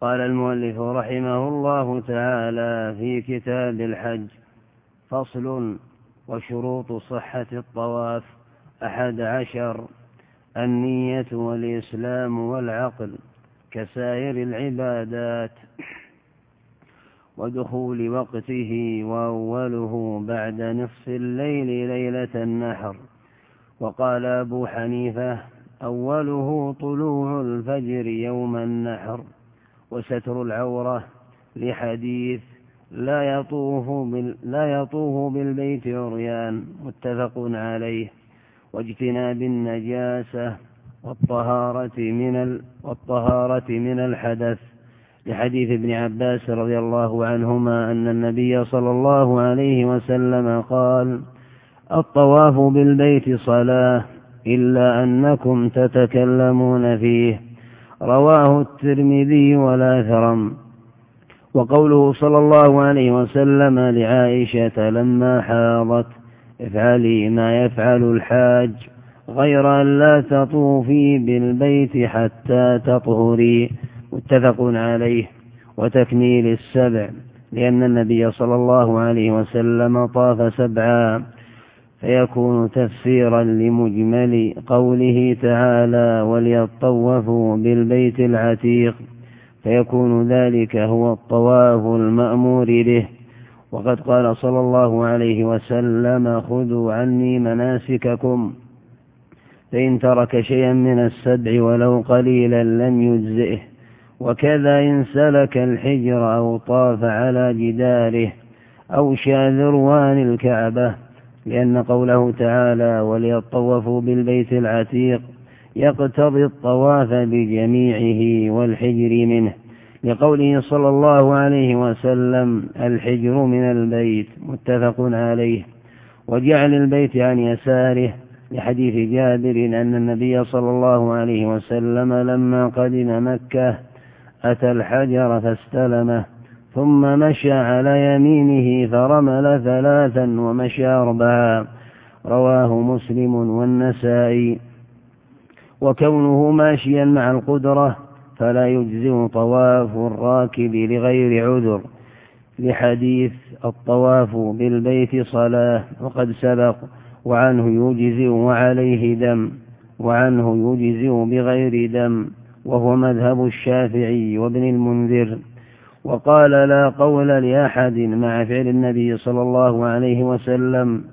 قال المؤلف رحمه الله تعالى في كتاب الحج فصل وشروط صحة الطواف أحد عشر النية والإسلام والعقل كسائر العبادات ودخول وقته وأوله بعد نصف الليل ليلة النحر. وقال أبو حنيفة أوله طلوع الفجر يوم النحر. وستر العورة لحديث لا يطوف لا يطوف بالبيت عريان متفق عليه. واجتناب النجاسة والطهارة من ال... والطهارة من الحدث. لحديث ابن عباس رضي الله عنهما أن النبي صلى الله عليه وسلم قال الطواف بالبيت صلاة إلا أنكم تتكلمون فيه. رواه الترمذي والآثرم. وقوله صلى الله عليه وسلم لعائشة لما حاضت افعلي ما يفعل الحاج غير أن لا تطوفي بالبيت حتى تطهري. متفق عليه. وتكميل السبع لأن النبي صلى الله عليه وسلم طاف سبعا. فيكون تفسيرا لمجمل قوله تعالى وليطوفوا بالبيت العتيق فيكون ذلك هو الطواف المأمور به. وقد قال صلى الله عليه وسلم خذوا عني مناسككم. فإن ترك شيئا من السبع ولو قليلا لم يجزئه وكذا إن سلك الحجر أو طاف على جداره أو شاذ ذروان الكعبة. لأن قوله تعالى وليطوفوا بالبيت العتيق يقتضي الطواف بجميعه والحجر منه. لقوله صلى الله عليه وسلم الحجر من البيت متفق عليه. وجعل البيت عن يساره لحديث جابر أن النبي صلى الله عليه وسلم لما قدم مكة أتى الحجر فاستلمه ثم مشى على يمينه فرمل ثلاثا ومشى أربعا رواه مسلم والنسائي. وكونه ماشيا مع القدرة فلا يجزئ طواف الراكب لغير عذر. لحديث الطواف بالبيت صلاة وقد سبق وعنه يجزئ وعليه دم وعنه يجزئ بغير دم وهو مذهب الشافعي وابن المنذر. وقال لا قول لأحد مع فعل النبي صلى الله عليه وسلم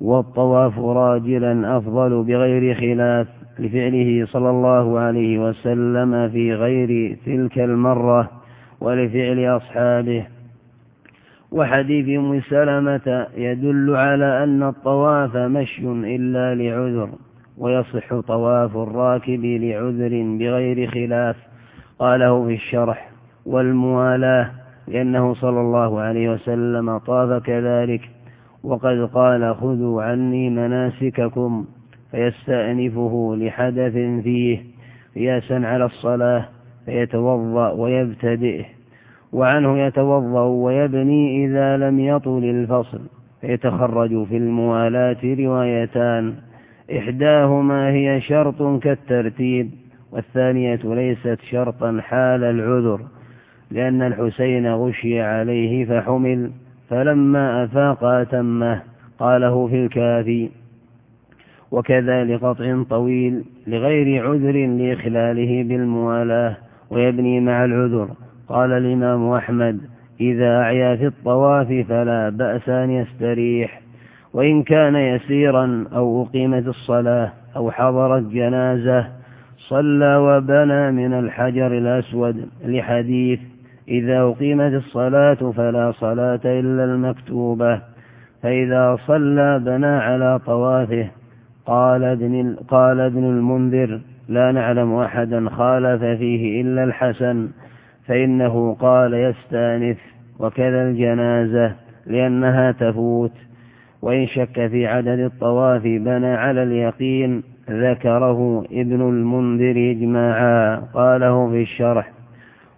والطواف راجلا أفضل بغير خلاف لفعله صلى الله عليه وسلم في غير تلك المرة ولفعل أصحابه. وحديث أم سلمة يدل على أن الطواف مشي إلا لعذر ويصح طواف الراكب لعذر بغير خلاف. قاله في الشرح والموالاة لأنه صلى الله عليه وسلم طاف كذلك. وقد قال خذوا عني مناسككم. فيستأنفه لحدث فيه قياسا على الصلاة فيتوضأ ويبتدئه وعنه يتوضأ ويبني إذا لم يطل الفصل. فيتخرج في الموالاة روايتان. إحداهما هي شرط كالترتيب والثانية ليست شرطا حال العذر. لأن الحسين غشي عليه فحمل فلما أفاق أتمه قاله في الكافي وكذا لقطع طويل لغير عذر لإخلاله بالموالاة ويبني مع العذر. قال الإمام أحمد إذا أعيا في الطواف فلا بأس أن يستريح وإن كان يسيرا أو أقيمت الصلاة أو حضرت جنازة صلى وبنى من الحجر الأسود لحديث إذا أقيمت الصلاة فلا صلاة إلا المكتوبة. فإذا صلى بنى على طوافه قال ابن, قال ابن المنذر لا نعلم أحدا خالف فيه إلا الحسن فإنه قال يستأنف وكذا الجنازة لأنها تفوت. وإن شك في عدد الطواف بنى على اليقين ذكره ابن المنذر إجماعا. قاله في الشرح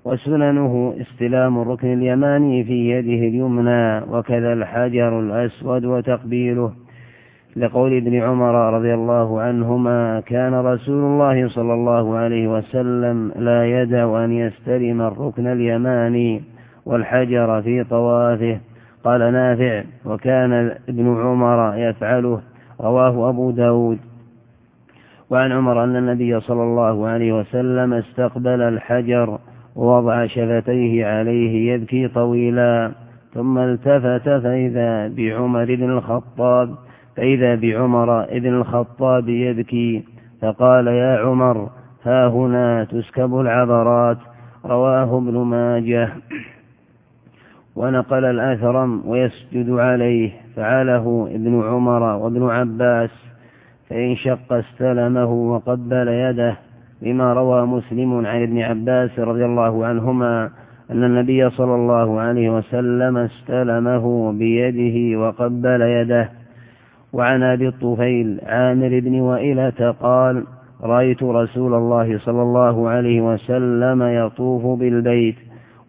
وسننه استلام الركن اليماني في يده اليمنى وكذا الحجر الأسود وتقبيله. لقول ابن عمر رضي الله عنهما كان رسول الله صلى الله عليه وسلم لا يدع أن يستلم الركن اليماني والحجر في طوافه. قال نافع وكان ابن عمر يفعله. رواه أبو داود. وعن عمر أن النبي صلى الله عليه وسلم استقبل الحجر ووضع شفتيه عليه يبكي طويلا ثم التفت فإذا بعمر بن الخطاب فإذا بعمر بن الخطاب يبكي فقال يا عمر ها هنا تسكب العبرات رواه ابن ماجه. ونقل الأثرم ويسجد عليه فعله ابن عمر وابن عباس فإن شق استلمه وقبل يده لما روى مسلم عن ابن عباس رضي الله عنهما أن النبي صلى الله عليه وسلم استلمه بيده وقبل يده. وعن أبي الطفيل عامر بن وائلة قال رأيت رسول الله صلى الله عليه وسلم يطوف بالبيت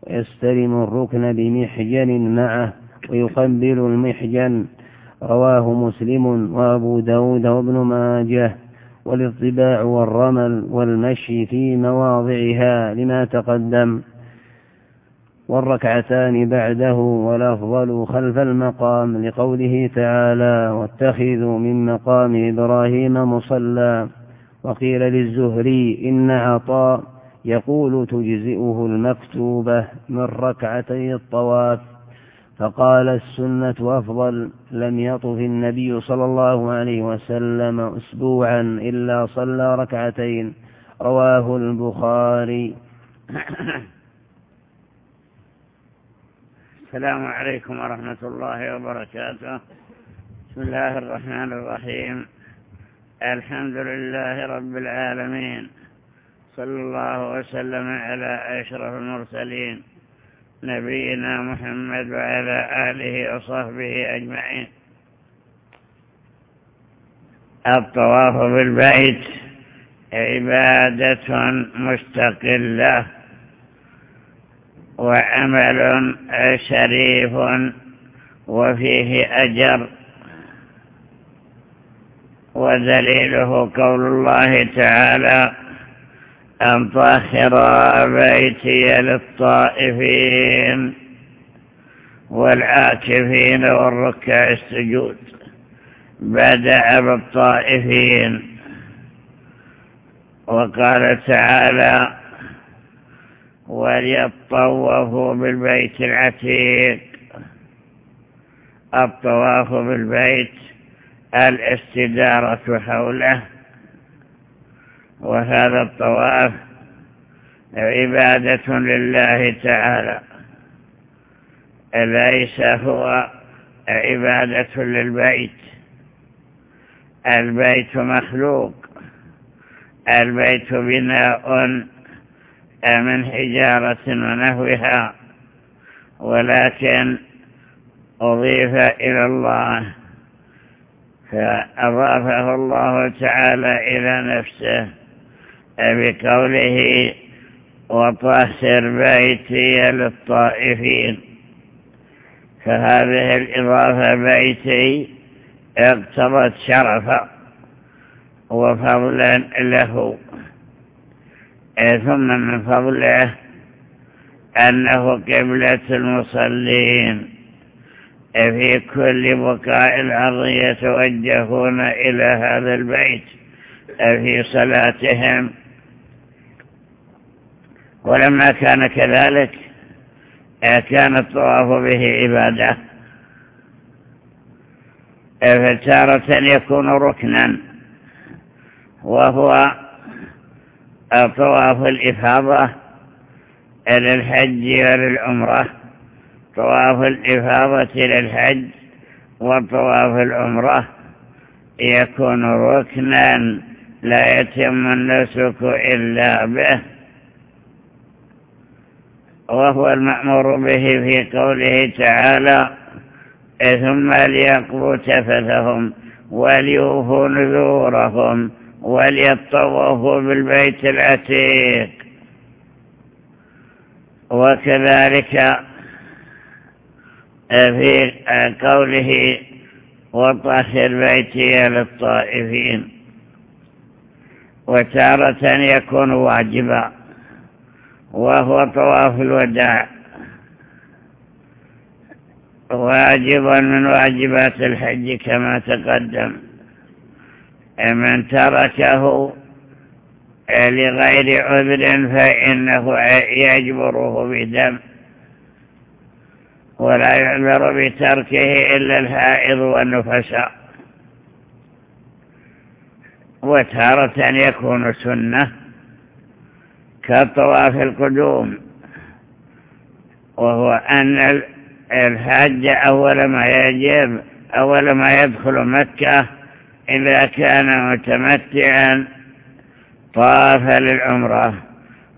ويستلم الركن بمحجن معه ويقبل المحجن. رواه مسلم وأبو داود وابن ماجه. والاطباع والرمل والمشي في مواضعها لما تقدم. والركعتان بعده والأفضل خلف المقام لقوله تعالى واتخذوا من مقام إبراهيم مصلى. وقيل للزهري إن عطاء يقول تجزئه المكتوبة من ركعتي الطواف. فقال السنة أفضل لم يطف النبي صلى الله عليه وسلم أسبوعا إلا صلى ركعتين. رواه البخاري. السلام عليكم ورحمة الله وبركاته. بسم الله الرحمن الرحيم. الحمد لله رب العالمين. صلى الله وسلم على أشرف المرسلين. نبينا محمد وعلى آله وصحبه أجمعين. الطواف بالبيت عبادة مستقلة وعمل شريف وفيه أجر. ودليله قول الله تعالى أن طهر بيتي للطائفين والعاكفين والركع السجود. بدأ بالطائفين. وقال تعالى وليطوفوا بالبيت العتيق. الطواف بالبيت الاستدارة حوله وهذا الطواف عبادة لله تعالى. ليس هو عبادة للبيت؟ البيت مخلوق. البيت بناء من حجارة ونحوها ولكن أضيف إلى الله. فأضافه الله تعالى إلى نفسه. بقوله وطهر بيتي للطائفين. فهذه الإضافة بيتي اقتضت شرفا وفضلا له. ثم من فضله أنه قبلة المصلين. في كل بقاء الأرض يتوجهون إلى هذا البيت. في صلاتهم ولما كان كذلك كان الطواف به عبادة فتارة يكون ركنا وهو طواف الإفاضة للحج وللعمرة طواف الإفاضة للحج وطواف العمرة يكون ركنا لا يتم النسك إلا به. وهو المأمور به في قوله تعالى ثم ليقضوا تفثهم وليوفوا نذورهم وليطوفوا بالبيت العتيق. وكذلك في قوله وطهر بيتي للطائفين. وتارة يكون واجبا. وهو طواف الوداع. واجبا من واجبات الحج كما تقدم. من تركه لغير عذر فإنه يجبره بدم. ولا يعذر بتركه إلا الحائض والنفساء وتارة يكون سنة. كطواف القدوم وهو أن الحاج أول ما يجب أول ما يدخل مكة إذا كان متمتعا طاف للعمرة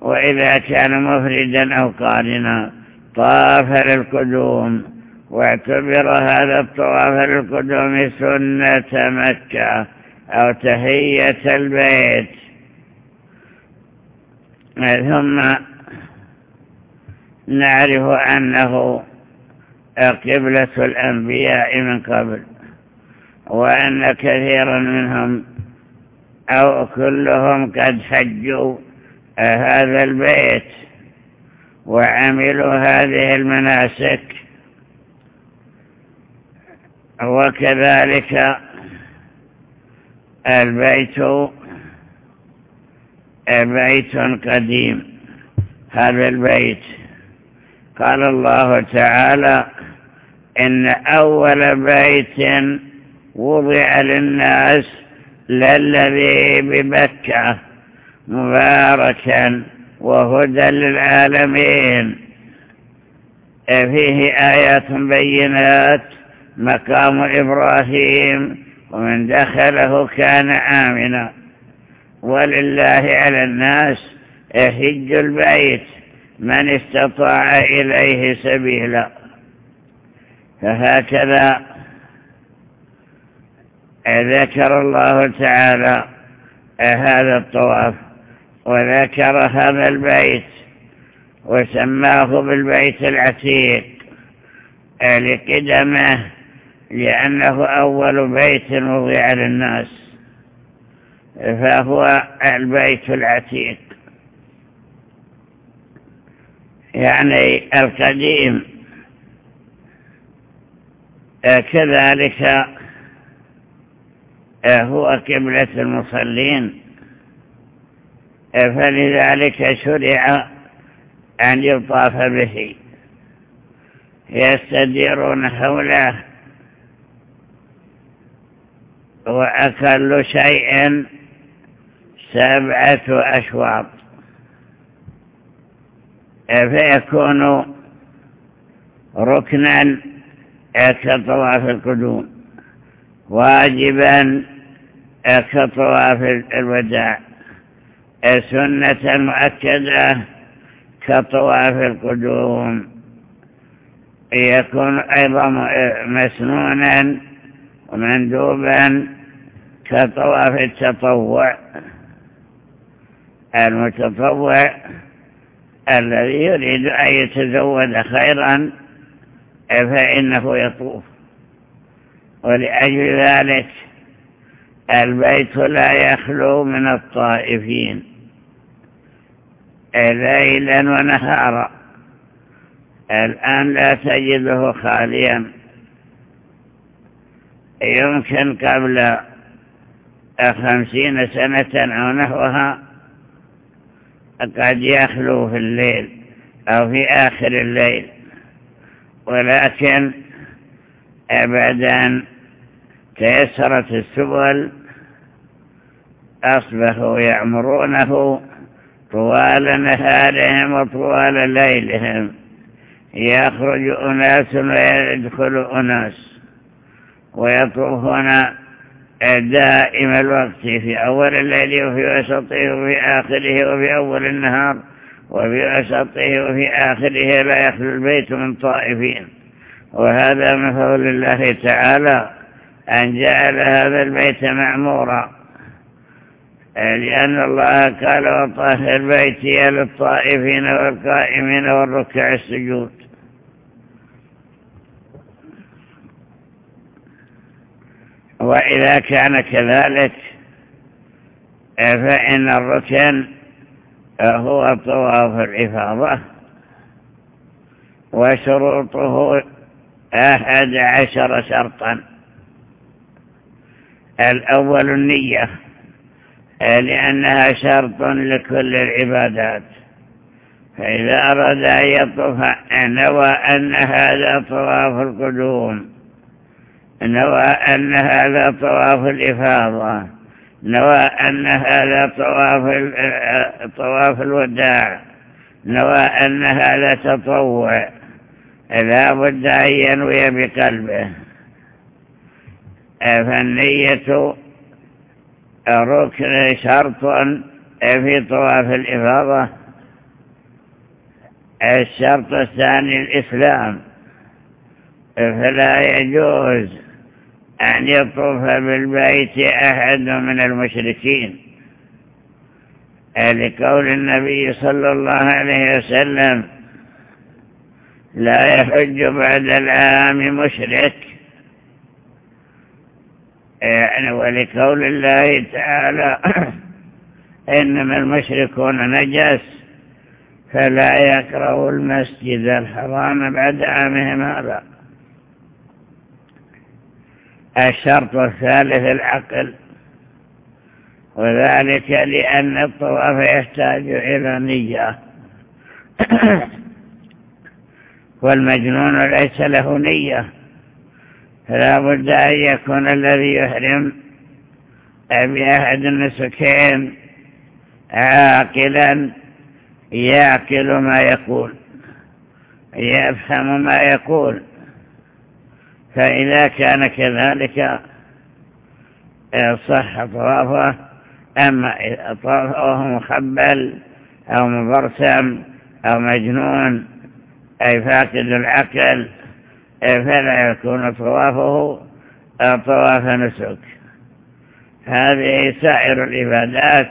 وإذا كان مفردا أو قارنا طاف للقدوم. واعتبر هذا الطواف للقدوم سنة مكة أو تهية البيت. ثم نعرف أنه قبلة الأنبياء من قبل وأن كثيرا منهم أو كلهم قد حجوا هذا البيت وعملوا هذه المناسك. وكذلك البيت بيت قديم. هذا البيت. قال الله تعالى إن أول بيت وضع للناس للذي ببكة مباركا وهدى للعالمين. فيه آيات بينات. مقام إبراهيم ومن دخله كان آمنا. ولله على الناس يحج البيت من استطاع إليه سبيلا. فهكذا ذكر الله تعالى هذا الطواف وذكر هذا البيت وسماه بالبيت العتيق لقدمه لأنه أول بيت وضع للناس. فهو البيت العتيق. يعني القديم. كذلك هو قبلة المصلين. فلذلك شرع أن يطاف به. يستديرون حوله. وأكل شيء سبعة أشواط. فيكون ركنا كطواف القدوم؟ واجبا كطواف الوداع. سنة مؤكدة كطواف القدوم. يكون أيضا مسنونا ومندوبا كطواف التطوع. المتطوع الذي يريد أن يتزود خيرا فإنه يطوف. ولأجل ذلك البيت لا يخلو من الطائفين ليلا ونهارا. الآن لا تجده خاليا. يمكن قبل خمسين سنة أو نحوها قد يخلو في الليل أو في آخر الليل ولكن أبدا تيسرت السبل أصبحوا يعمرونه طوال نهارهم وطوال ليلهم. يخرج أناس ويدخل أناس ويطوفون دائم الوقت في أول الليل وفي وسطه وفي آخره وفي أول النهار وفي وسطه وفي آخره لا يخلو البيت من طائفين. وهذا من فضل الله تعالى أن جعل هذا البيت معمورا لأن الله قال وطهر بيتي للطائفين والقائمين والركع السجود. وإذا كان كذلك فإن الركن هو طواف الإفاضة وشروطه أحد عشر شرطا. الأول النية لأنها شرط لكل العبادات. فإذا أراد أن يطوف نوى أن هذا طواف القدوم. نوى أن هذا طواف الإفاضة نوى أن هذا طواف طواف الوداع نوى أن هذا تطوع لا بد أن ينوي بقلبه. فالنية ركن شرط في طواف الإفاضة. الشرط الثاني الإسلام فلا يجوز أن يطوف بالبيت أحد من المشركين. لقول النبي صلى الله عليه وسلم لا يحج بعد العام مشرك. يعني ولقول الله تعالى إنما المشركون نجس فلا يكره المسجد الحرام بعد عامهم هذا. الشرط الثالث العقل. وذلك لأن الطواف يحتاج إلى نية. والمجنون ليس له نية. فلا بد أن يكون الذي يحرم بأحد النسكين عاقلا يعقل ما يقول يفهم ما يقول. فإذا كان كذلك صح طوافه أما طوافه مخبل أو مبرسم أو مجنون أي فاقد العقل فلا يكون طوافه طواف نسك. هذه سائر العبادات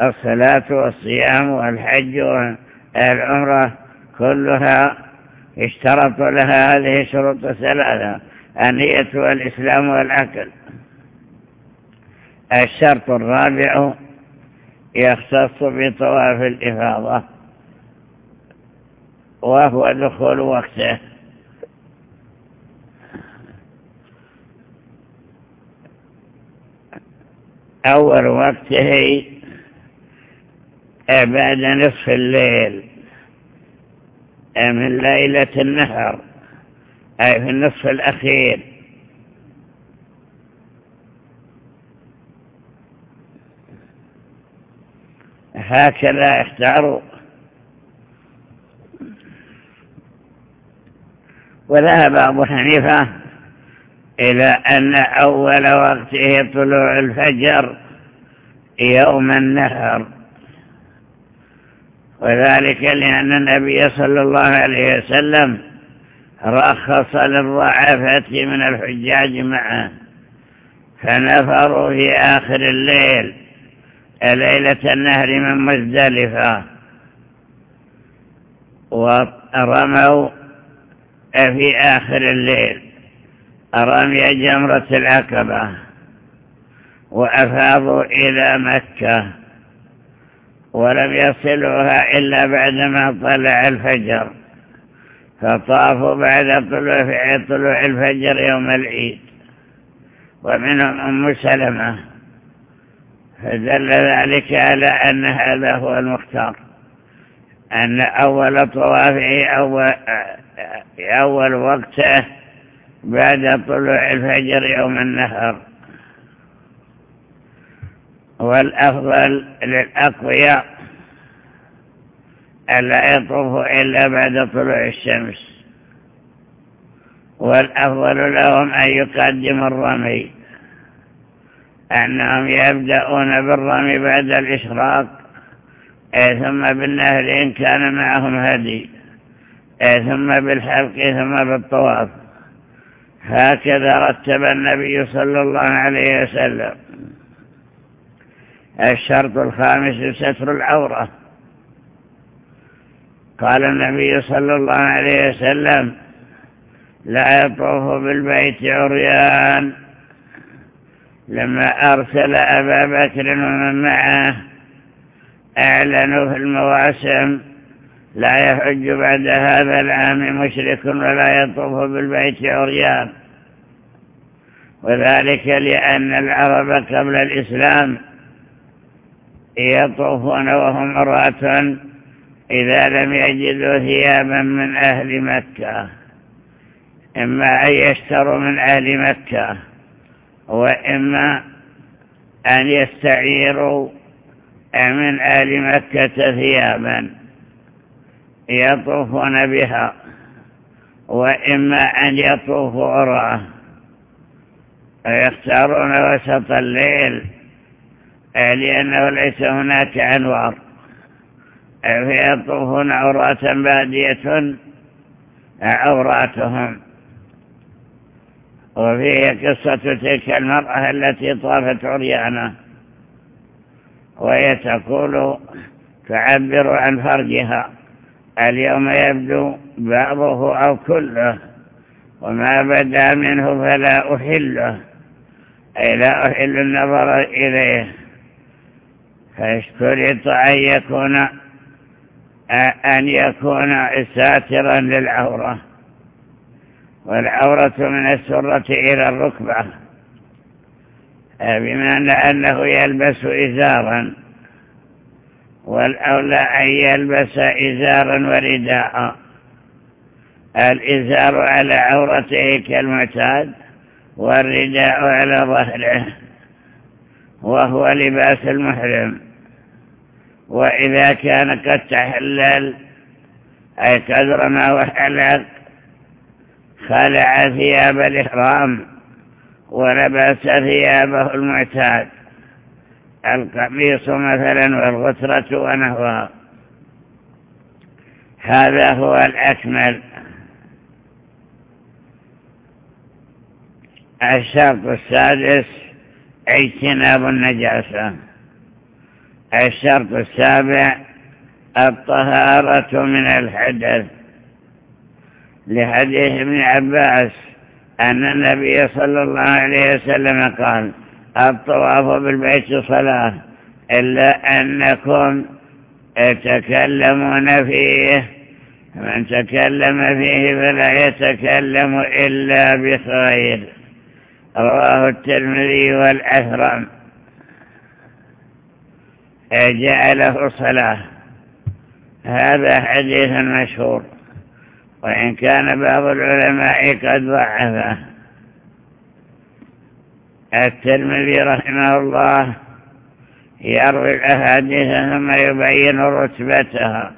الصلاة والصيام والحج والعمرة كلها اشترط لها هذه الشروط الثلاثة النية والإسلام والعقل. الشرط الرابع يختص بطواف الإفاضة وهو دخول وقته. أول وقته بعد نصف الليل من ليلة النهر أي في النصف الأخير. هكذا اختاروا وذهب أبو حنيفة إلى أن أول وقته طلوع الفجر يوم النهر. وذلك لأن النبي صلى الله عليه وسلم رخص للضعفة من الحجاج معه. فنفروا في آخر الليل ليلة النهر من مزدلفة. ورموا في آخر الليل رمي جمرة العقبة. وأفاضوا إلى مكة. ولم يصلوها إلا بعدما طلع الفجر. فطافوا بعد طلوع طلوع الفجر يوم العيد. ومنهم أم سلمة فدل ذلك على أن هذا هو المختار. أن أول طوافه أول, أول وقته بعد طلوع الفجر يوم النهر والأفضل للأقوياء ألا يطوفوا إلا بعد طلوع الشمس. والأفضل لهم أن يقدموا الرمي أنهم يبدأون بالرمي بعد الإشراق ثم بالنهر إن كان معهم هدي ثم بالحلق ثم بالطواف. هكذا رتب النبي صلى الله عليه وسلم. الشرط الخامس ستر العورة. قال النبي صلى الله عليه وسلم لا يطوف بالبيت عريان. لما أرسل أبا بكر ومن معه أعلنوا في المواسم لا يحج بعد هذا العام مشرك ولا يطوف بالبيت عريان. وذلك لأن العرب قبل الإسلام يطوفون وهم مرات إذا لم يجدوا ثيابا من أهل مكة إما أن يشتروا من أهل مكة وإما أن يستعيروا من أهل مكة ثيابا يطوفون بها وإما أن يطوفوا عراه ويختارون وسط الليل لأنه ليس هناك أنوار. فيطوفون عراة بادية عوراتهم. وفيه قصة تلك المرأة التي طافت عريانة وهي تقول تعبر عن فرجها اليوم يبدو بعضه أو كله وما بدا منه فلا أحله أي لا أحل النظر إليه. فاشترط أن يكون أن يكون ساترا للعورة والعورة من السرة إلى الركبة بمعنى أنه يلبس إزارا والأولى أن يلبس إزارا ورداء. الإزار على عورته كالمعتاد والرداء على ظهره وهو لباس المحرم. وإذا كان قد تحلل أي قدر ما وحلق خلع ثياب الإحرام ولبس ثيابه المعتاد القميص مثلا والغترة ونحوها هذا هو الأكمل. الشرط السادس اجتناب النجاسة. الشرط السابع الطهارة من الحدث. لحديث ابن عباس أن النبي صلى الله عليه وسلم قال الطواف بالبيت صلاة إلا أنكم تكلمون فيه. من تكلم فيه فلا يتكلم إلا بخير. رواه الترمذي والأثرم جعله صلاة. هذا حديث مشهور وإن كان بعض العلماء قد ضعفه. الترمذي رحمه الله يروي الأحاديث ثم يبين رتبتها.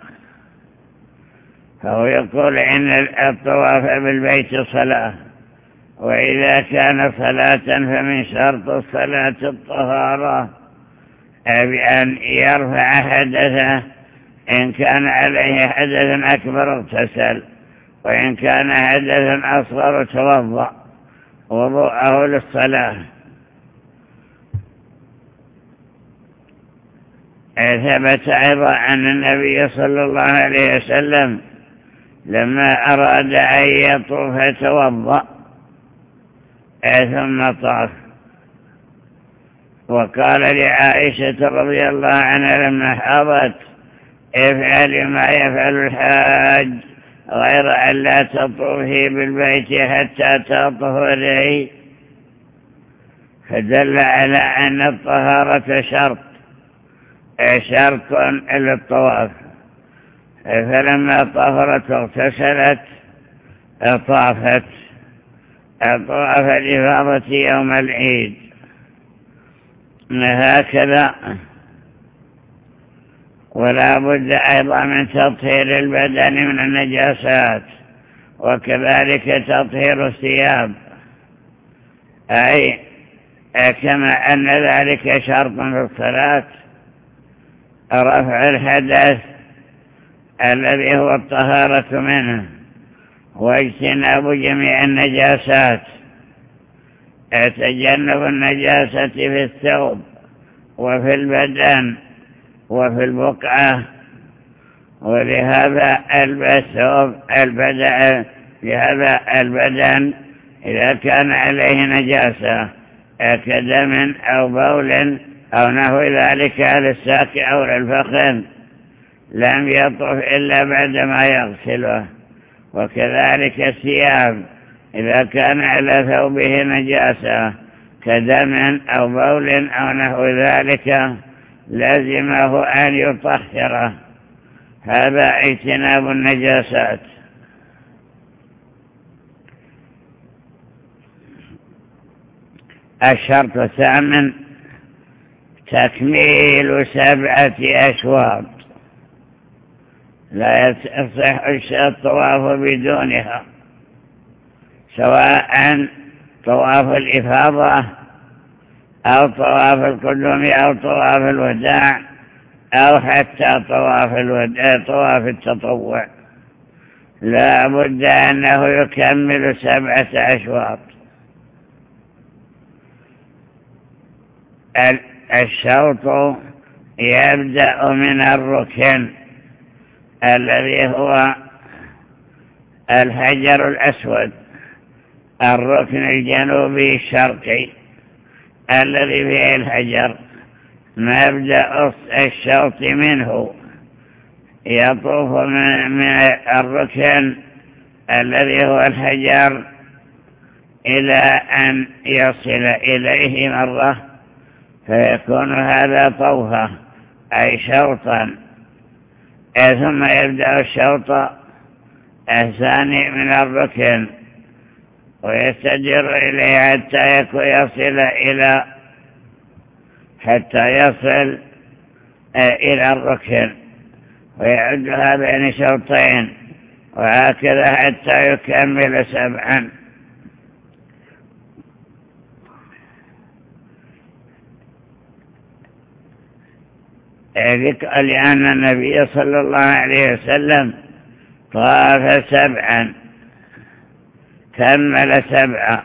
فهو يقول إن الطواف بالبيت صلاة وإذا كان صلاة فمن شرط الصلاة الطهارة. بأن يرفع حدثه. إن كان عليه حدث أكبر اغتسل. وإن كان حدث أصغر توضأ. وضوءه للصلاة. ثبت أيضا أن النبي صلى الله عليه وسلم لما أراد أن يطوف توضأ. ثم طاف. وقال لعائشة رضي الله عنها لما حاضت افعل ما يفعل الحاج غير أن لا تطوفي بالبيت حتى تطهري. فدل على أن الطهارة شرط شرط للطواف. فلما طهرت واغتسلت طافت طواف الإفاضة يوم العيد. هكذا ولا بد أيضا من تطهير البدن من النجاسات وكذلك تطهير الثياب. أي كما أن ذلك شرط في الصلاة. رفع الحدث الذي هو الطهارة منه واجتناب جميع النجاسات. تجنب النجاسة في الثوب وفي البدن وفي البقعة ولهذا الثوب البدن لهذا البدن إذا كان عليه نجاسة كدم أو بول أو نحو ذلك على الساك أو الفخذ. لم يطف إلا بعدما يغسله وكذلك الثياب. إذا كان على ثوبه نجاسة كدم أو بول أو نحو ذلك لازمه أن يطهره. هذا اجتناب النجاسات. الشرط الثامن تكميل سبعة أشواط. لا يصح الطواف بدونها. سواء طواف الإفاضة أو طواف القدوم أو طواف الوداع أو حتى طواف الوداع طواف التطوع. لا بد أنه يكمل سبعة أشواط. الشوط يبدأ من الركن الذي هو الحجر الأسود. الركن الجنوبي الشرقي الذي فيه الحجر مبدأ الشوط منه. يطوف من الركن الذي هو الحجر إلى أن يصل إليه مرة فيكون هذا طوفة أي شوطا ثم يبدأ الشوط الثاني من الركن ويستجر إليه حتى يصل إلى حتى يصل إلى الركن. ويعدها بين شوطين وهكذا حتى يكمل سبعا. لأن النبي صلى الله عليه وسلم طاف سبعا. كمل سبعا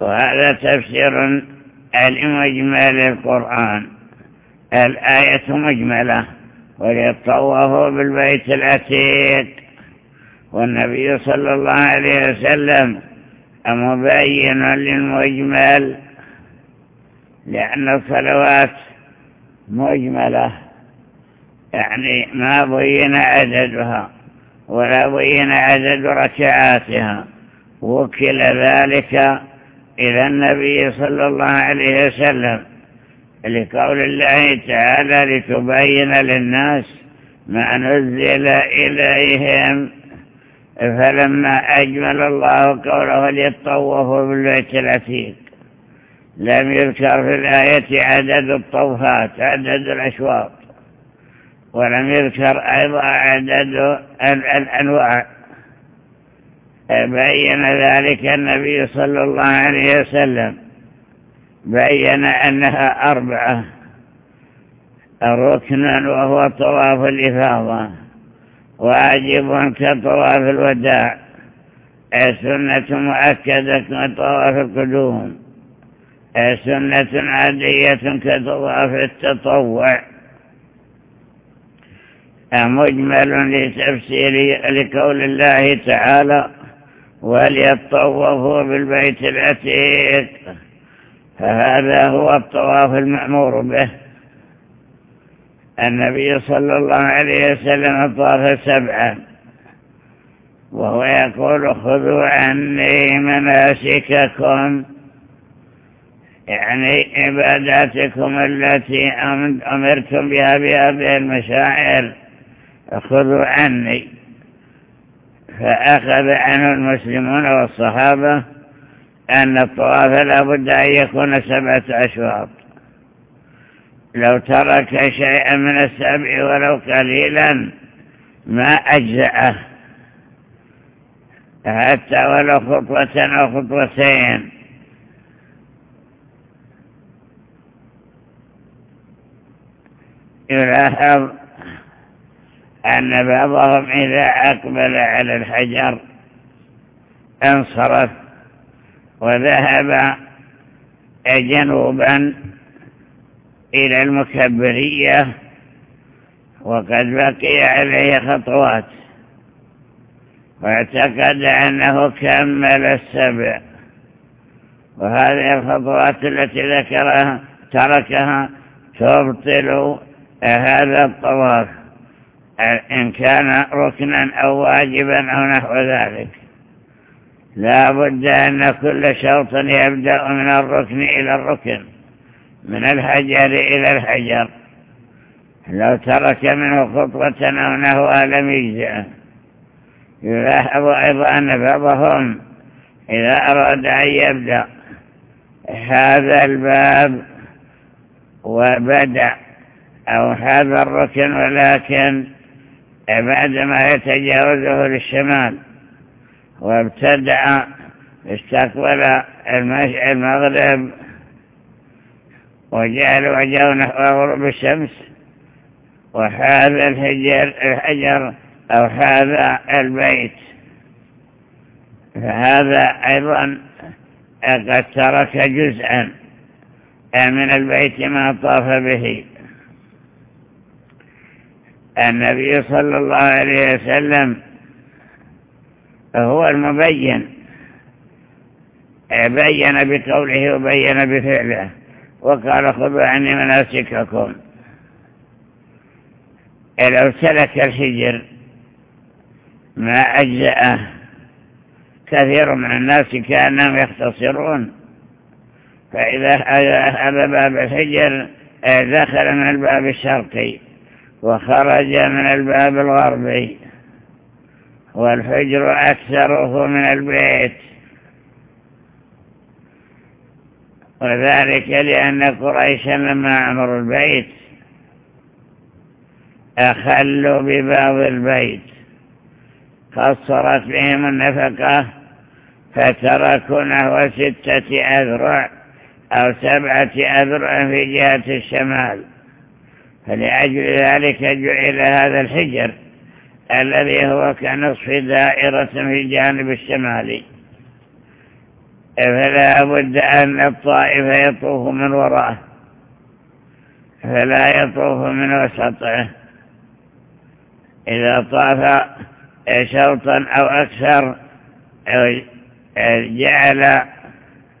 وهذا تفسير المجمل القرآن. الآية مجملة وليطوفوا بالبيت العتيق والنبي صلى الله عليه وسلم مبين للمجمل لأن الصلوات مجملة يعني ما بين عددها. ولا بين عدد ركعاتها. وكل ذلك إلى النبي صلى الله عليه وسلم. لقول الله تعالى لتبين للناس ما نزل إليهم. فلما أجمل الله قوله ليطوفوا بالبيت العتيق. لم يذكر في الآية عدد الطوفات عدد الأشواط ولم يذكر أيضا عدد الأنواع. بين ذلك النبي صلى الله عليه وسلم. بين أنها أربعة. ركنا وهو طواف الإفاضة. واجب كطواف الوداع. سنة مؤكدة كطواف القدوم. سنة عادية كطواف التطوع. مجمل لتفسير لقول الله تعالى وليطوفوا بالبيت العتيق فهذا هو الطواف المأمور به. النبي صلى الله عليه وسلم طاف سبعا وهو يقول خذوا عني مناسككم يعني عباداتكم التي أمرتم بها بهذه المشاعر خذوا عني فأخذ عنه المسلمون والصحابة أن الطواف لا بد أن يكون سبعة أشواط. لو ترك شيئا من السبع ولو قليلا ما أجزأه حتى ولو خطوة أو خطوتين. يلاحظ أن بعضهم إذا أقبل على الحجر انصرف وذهب جنوبا إلى المكبرية وقد بقي عليه خطوات. واعتقد أنه كمل السبع. وهذه الخطوات التي ذكرها تركها تبطل هذا الطواف. إن كان ركنا أو واجبا أو نحو ذلك. لا بد أن كل شوط يبدأ من الركن إلى الركن من الحجر إلى الحجر. لو ترك منه خطوة أو نهوها لم يجزئه. يلاحظ أيضا أن بعضهم إذا أراد أن يبدأ. هذا الباب وبدأ أو هذا الركن ولكن بعدما يتجاوزه للشمال وابتدع استقبل المغرب وجعل وجهه نحو غروب الشمس وهذا الحجر, الحجر أو هذا البيت. فهذا أيضا قد ترك جزءا من البيت ما طاف به. النبي صلى الله عليه وسلم هو المبين بين بقوله وبين بفعله وقال خذوا عني مناسككم. لو سلك الحجر ما أجزأه كثير من الناس كأنهم يختصرون. فإذا هذا باب الحجر دخل من الباب الشرقي. وخرج من الباب الغربي. والحجر أكثره من البيت. وذلك لأن قريشا لما عمروا البيت أخلوا بباب البيت. قصرت بهم النفقة فتركوا نحو ستة أذرع أو سبعة أذرع في جهة الشمال. فلأجل ذلك جعل هذا الحجر الذي هو كنصف دائرة في الجانب الشمالي. فلا بد أن الطائف يطوف من وراءه. فلا يطوف من وسطه. إذا طاف شوطا أو أكثر جعل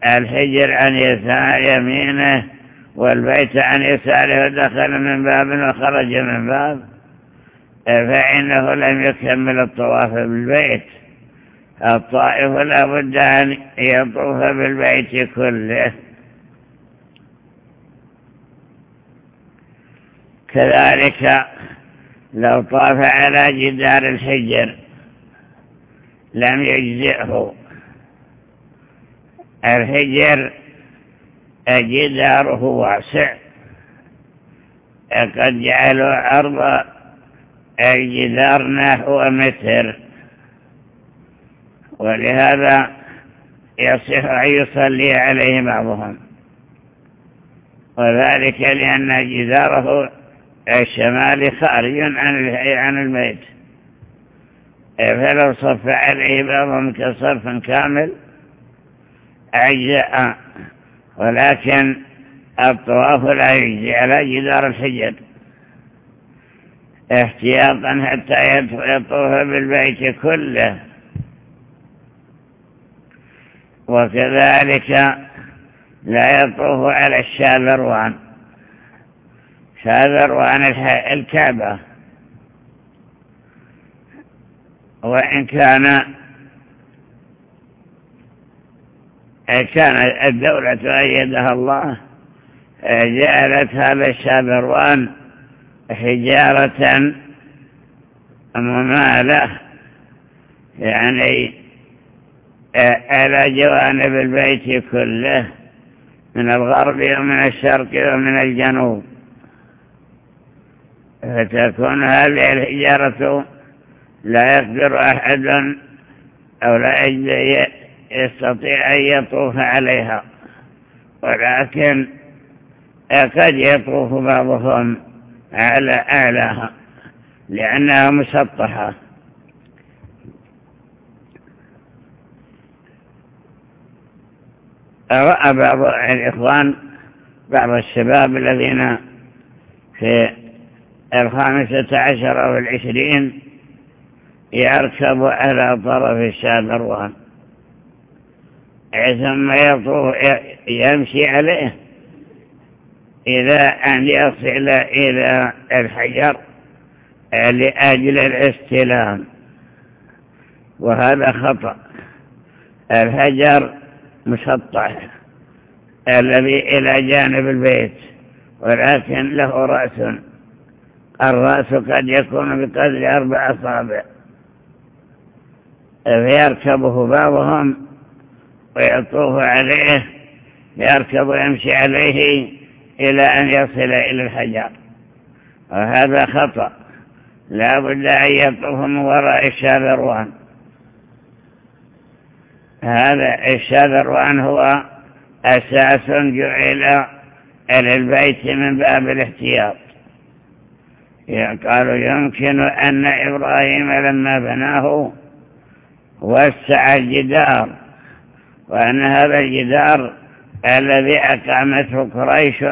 الحجر عن يمينه والبيت عن يساره ودخل من باب وخرج من باب فإنه لم يكمل الطواف بالبيت. الطائف لا بد أن يطوف بالبيت كله. كذلك لو طاف على جدار الحجر لم يجزئه. الحجر جداره واسع. قد جعلوا عرض الجدار نحو متر ولهذا يصح أن يصلي عليه بعضهم. وذلك لأن جداره الشمالي خارج عن البيت فلو صف عليه بعضهم كصرف كامل؟ أجزاء ولكن الطواف لا يجزي على جدار الحجر. احتياطا حتى يطوف بالبيت كله. وكذلك لا يطوف على الشاذروان. شاذروان الكعبة. وإن كان كان الدولة أيدها الله جعلت هذا الشاذروان حجارة ممالة يعني على جوانب البيت كله من الغرب ومن الشرق ومن الجنوب. فتكون هذه الحجارة لا يقدر أحد أو لا يستطيع أن يطوف عليها. ولكن قد يطوف بعضهم على أعلاها لأنها مسطحة. رأى بعض الإخوان بعض الشباب الذين في الخامسة عشر أو العشرين يركب على طرف الشاذروان. ثم يطوف يمشي عليه. إلى أن يصل إلى الحجر لأجل الاستلام. وهذا خطأ. الحجر مسطح الذي إلى جانب البيت ولكن له رأس. الرأس قد يكون بقدر أربع أصابع. فيركبه بعضهم ويطوف عليه يركب ويمشي عليه إلى أن يصل إلى الحجر. وهذا خطأ. لا بد أن يطوف من وراء الشاذروان هذا الشاذروان هو أساس جعل للبيت من باب الاحتياط. قالوا يمكن أن إبراهيم لما بناه وسع الجدار وأن هذا الجدار الذي أقامته قريش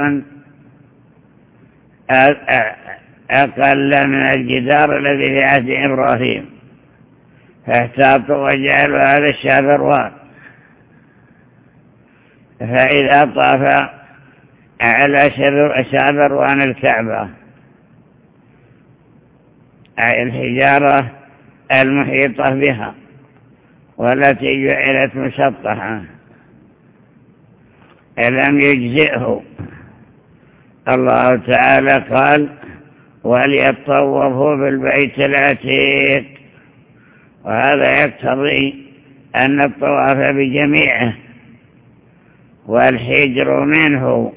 أقل من الجدار الذي في عهد إبراهيم. فاحتاطوا وجعلوا هذا الشابروان فإذا طاف على شابروان الكعبة أي الحجارة المحيطة بها. والتي جعلت مسطحة. لم يجزئه؟ الله تعالى قال وليطوفوا بالبيت العتيق. وهذا يقتضي أن الطواف بجميعه والحجر منه.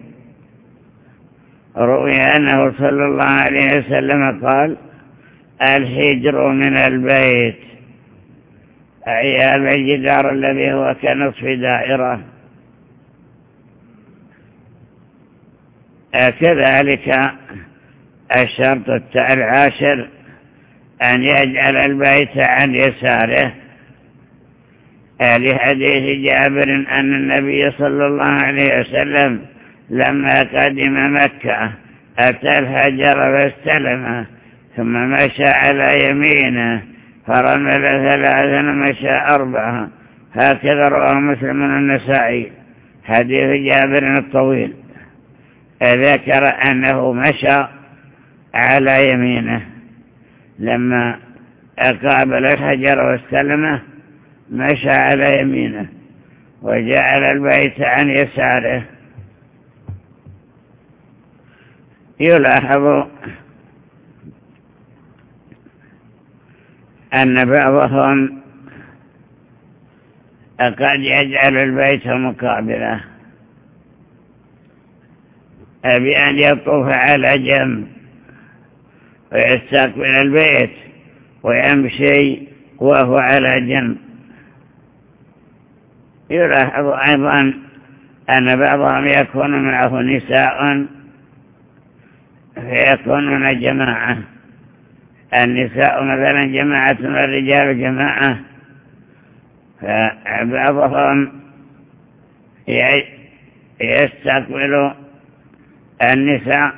روي أنه صلى الله عليه وسلم قال الحجر من البيت. أي هذا الجدار الذي هو كنصف دائرة. كذلك الشرط العاشر أن يجعل البيت عن يساره. لحديث جابر أن النبي صلى الله عليه وسلم لما قدم مكة أتى الحجر واستلمه ثم مشى على يمينه. فرمل ثلاثا مشى أربعة. هكذا رواه مسلم النسائي. حديث جابر الطويل. ذكر أنه مشى على يمينه. لما قابل الحجر واستلمه مشى على يمينه. وجعل البيت عن يساره. يلاحظ أن بعضهم قد يجعل البيت مقابله. بأن يطوف على جنب ويستقبل البيت ويمشي وهو على جنب. يلاحظ أيضا أن بعضهم يكون معه نساء فيكونون جماعة. النساء مثلا جماعة والرجال جماعة فبعضهم يستقبل النساء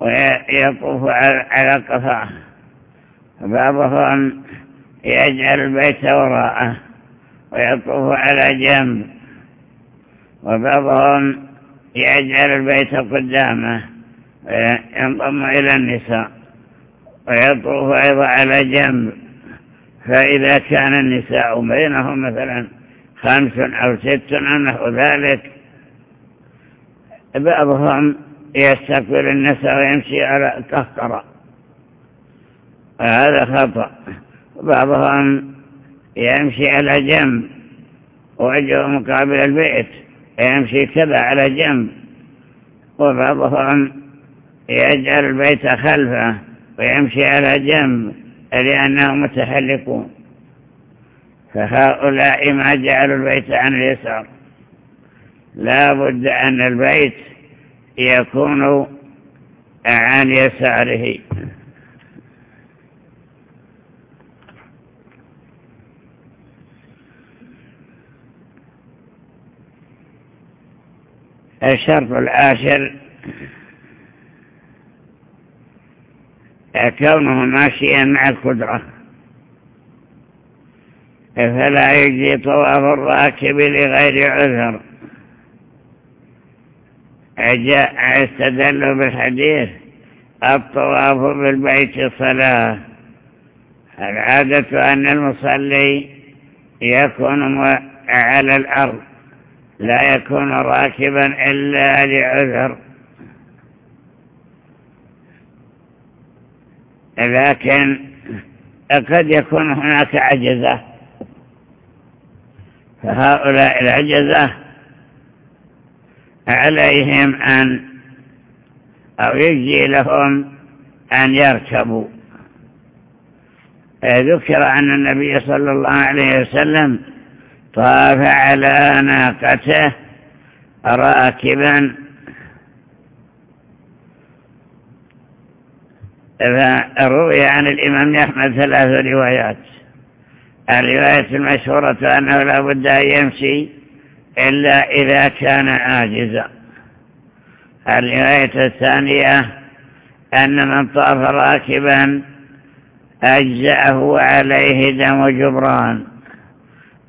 ويطوف على قفاه بعضهم يجعل البيت وراءه ويطوف على جنب وبعضهم يجعل البيت قدامه وينضم إلى النساء. ويطوف أيضا على جنب. فإذا كان النساء بينهم مثلا خمس أو ست أو نحو ذلك بعضهم يستقبل النساء ويمشي على الكهكرة هذا خطأ. بعضهم يمشي على جنب وجهه مقابل البيت يمشي كذا على جنب. وبعضهم يجعل البيت خلفه. ويمشي على جنب لأنهم متحلقون فهؤلاء ما جعلوا البيت عن اليسار. لا بد أن البيت يكون عن يساره. الشرط العاشر كونه ماشيا مع القدرة. فلا يجزي طواف الراكب لغير عذر. استدلوا بالحديث الطواف بالبيت صلاة العادة أن المصلي يكون على الأرض لا يكون راكبا إلا لعذر. لكن قد يكون هناك عجزة. فهؤلاء العجزة عليهم أن أو يجي لهم أن يركبوا. ذكر أن النبي صلى الله عليه وسلم طاف على ناقته راكبا فروي عن الإمام أحمد ثلاث روايات. الرواية المشهورة أنه لا بد أن يمشي إلا إذا كان عاجزا. الرواية الثانية أن من طاف راكبا أجزأه عليه دم جبران.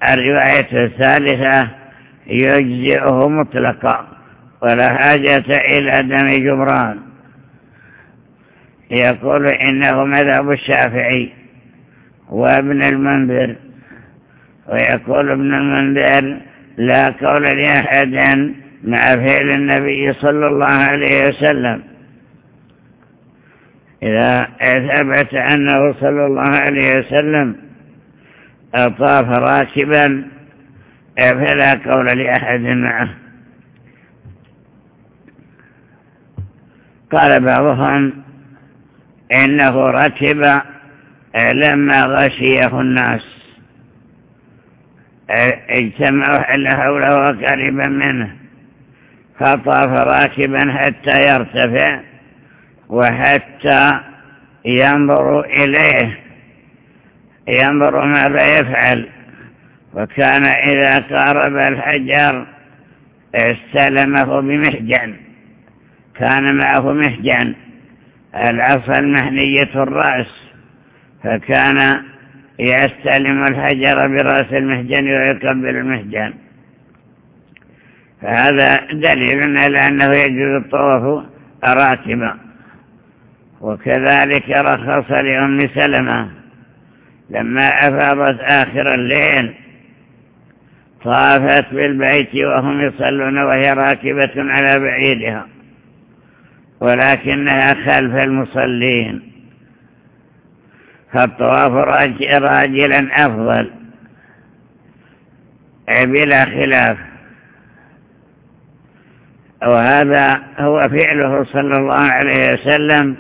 الرواية الثالثة يجزئه مطلقا ولا حاجة إلى دم جبران. يقول إنه مذهب الشافعي وابن المنذر ويقول ابن المنذر لا قول لأحد مع فعل النبي صلى الله عليه وسلم. إذا ثبت أنه صلى الله عليه وسلم أطاف راكبا فلا قول لأحد معه. قال بعضهم إنه ركب لما غشيه الناس. اجتمعوا حوله وقريبا منه فطاف راكبا حتى يرتفع وحتى ينظر إليه. ينظر ماذا يفعل. وكان إذا قارب الحجر استلمه بمحجن. كان معه محجن. العصا المهنية الرأس فكان يستلم الحجر برأس المهجن ويقبل المهجن. فهذا دليل على أنه يجوز الطواف راكبا وكذلك رخص لأم سلمة لما أفاضت آخر الليل طافت بالبيت وهم يصلون وهي راكبة على بعيدها. ولكنها خلف المصلين. فالطواف راجلا أفضل. بلا خلاف. وهذا هو فعله صلى الله عليه وسلم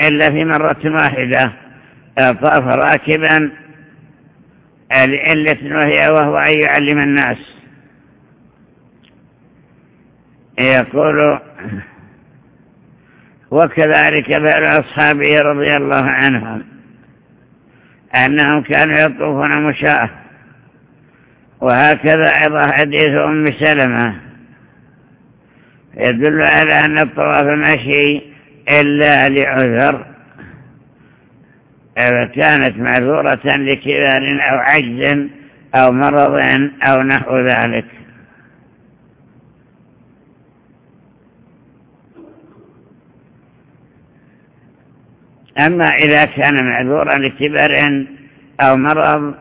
إلا في مرة واحدة. طاف راكبا لعلة وهي وهو أن يعلم الناس. يقول وكذلك فعل أصحابه رضي الله عنهم أنهم كانوا يطوفون مشاة. وهكذا أيضا حديث أم سلمة يدل على أن الطواف مشي إلا لعذر كانت معذورة لكبار أو عجز أو مرض أو نحو ذلك. أما إذا كان معذورا لكبر أو مرض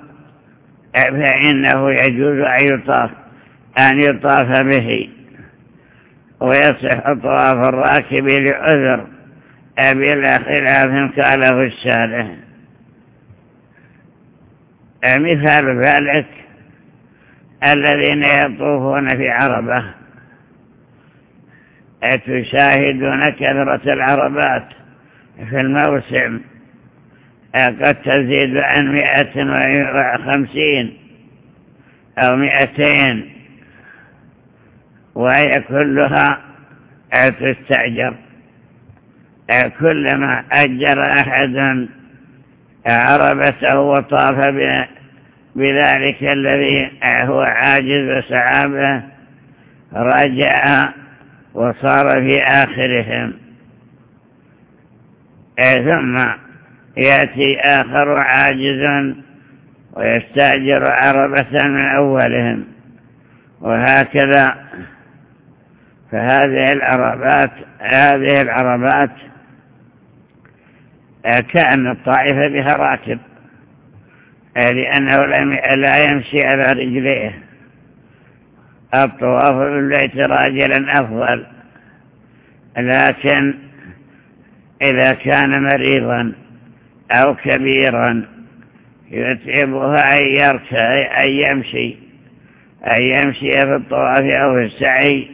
فإنه يجوز أن يطاف أن يطاف به. ويصح طواف الراكب لعذر بلا خلاف قاله الشارع. مثال ذلك الذين يطوفون في عربة. تشاهدون كثرة العربات؟ في الموسم. قد تزيد عن مئة وخمسين أو مئتين وهي كلها تستأجر كلما أجر أحد عربته وطاف بذلك الذي هو عاجز وسعابه رجع وصار في آخرهم. ثم يأتي آخر عاجز ويستأجر عربة من أولهم. وهكذا فهذه العربات هذه العربات كأن الطائفة بها راكب لأنه لا يمشي على رجليه. الطواف بالبيت راجلا أفضل لكن إذا كان مريضا أو كبيرا يتعبها أن يركع أن يمشي أن يمشي في الطواف أو في السعي.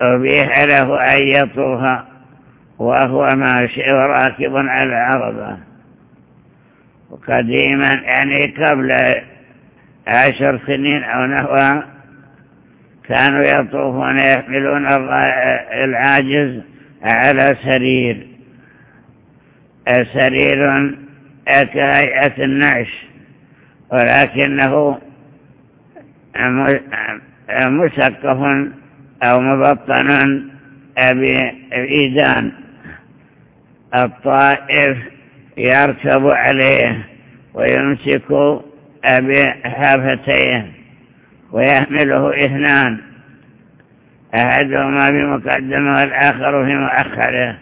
أبيح له أن يطوف وهو ماشي وراكب على العربة وقديما يعني قبل عشر سنين أو نحوها كانوا يطوفون يحملون العاجز. على سرير. سرير كهيئة النعش ولكنه مسقف أو مبطن بإيدان. الطائف يركب عليه ويمسك بحافتيه ويحمله اثنان أحدهما بمقدمة والآخر في مؤخره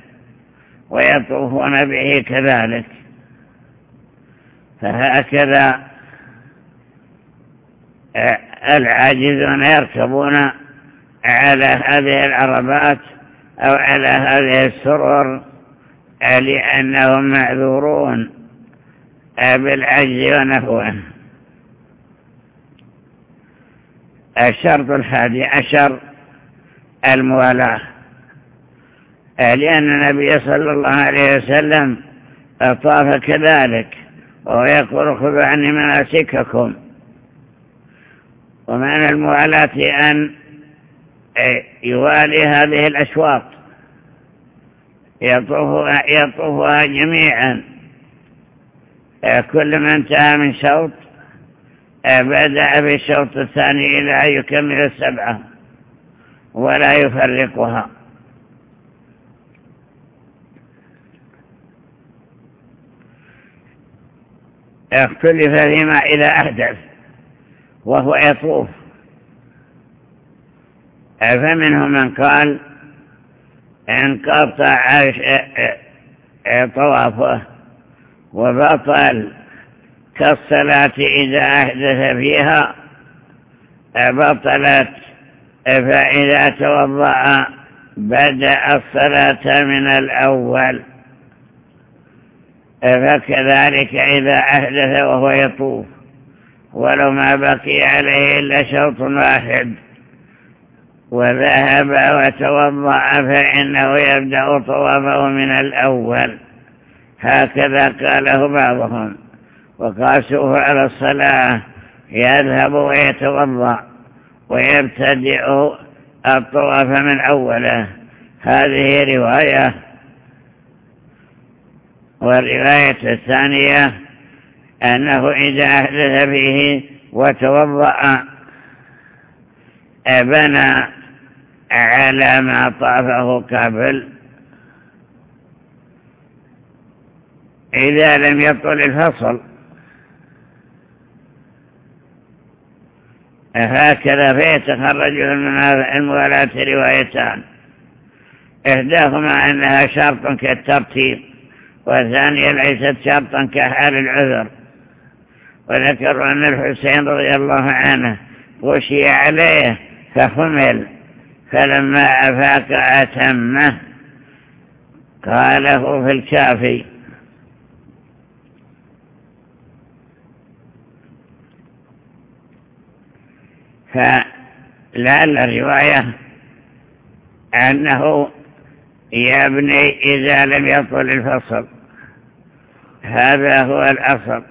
ويطوفون به كذلك. فهكذا العاجزون يركبون على هذه العربات أو على هذه السرور لأنهم معذورون بالعجز ونحوه الشرط الحادي عشر الموالاة. لأن النبي صلى الله عليه وسلم طاف كذلك وهو يقول خذوا عني مناسككم. ومعنى الموالاة أن يوالي هذه الأشواط. يطوفها, يطوفها جميعا. كل من انتهى من شوط بدأ بالشوط الثاني إلى أن يكمل السبعة. ولا يفرقها. اختلف فيما إذا أحدث وهو يطوف. فمنهم من قال انقطع طوافه وبطل كالصلاة إذا أحدث فيها بطلت فإذا توضأ بدأ الصلاة من الأول. فكذلك إذا أحدث وهو يطوف. ولو ما بقي عليه إلا شوط واحد. وذهب وتوضأ فإنه يبدأ طوافه من الأول. هكذا قاله بعضهم. وقاسوه على الصلاة يذهب ويتوضأ. ويبتدئ الطواف من أوله. هذه رواية والرواية الثانية أنه إذا أحدث فيه وتوضأ بنى على ما طافه قبل. إذا لم يطل الفصل هكذا فيتخرج من الموالاة روايتان. إحداهما أنها شرط كالترتيب والثانية ليست شرطا كحال العذر. وذكروا أن الحسين رضي الله عنه غشي عليه فحمل فلما أفاق أتمه قاله في الكافي فلعل الرواية أنه يبني إذا لم يطل الفصل هذا هو الأصل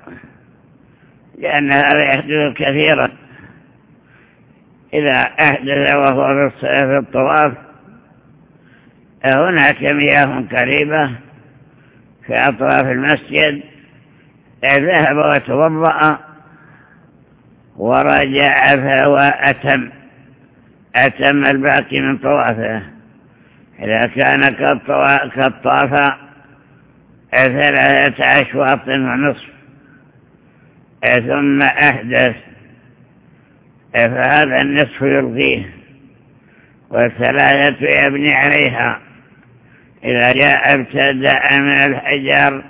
لأن هذا يحدث كثيرا. إذا أحدث وهو في الطواف هناك مياه قريبة في أطراف المسجد ذهب وتوضأ ورجع فهو أتم. أتم الباقي من طوافه. إذا كان قد طاف ثلاثة أشواط ونصف. ثم أحدث. فهذا النصف يلغيه. والثلاثة يبني عليها. إذا جاء ابتدأ من الحجر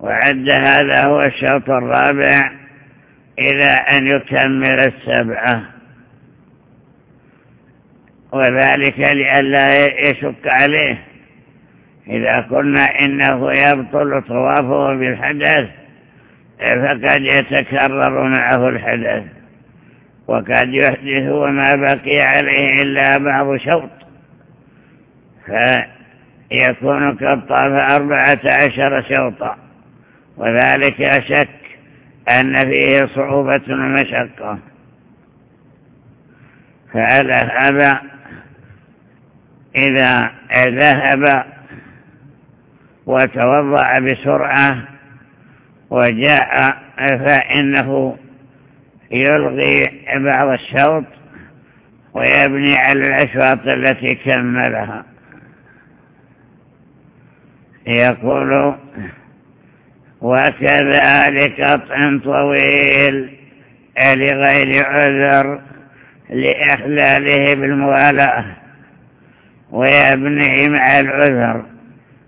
وعد هذا هو الشوط الرابع. إلى أن يكمل السبعة وذلك لئلا يشك عليه. إذا قلنا إنه يبطل طوافه بالحدث فقد يتكرر معه الحدث. وقد يحدث وما بقي عليه إلا بعض شوط. فيكون قد طاف أربعة عشر شوطا. وذلك شك أن فيه صعوبة ومشقة. فعلى هذا إذا ذهب وتوضع بسرعة وجاء فإنه يلغي بعض الشوط ويبني على الأشواط التي كملها. يقول وكذلك قطع طويل لغير عذر لإخلاله بالموالاة ويبني مع العذر.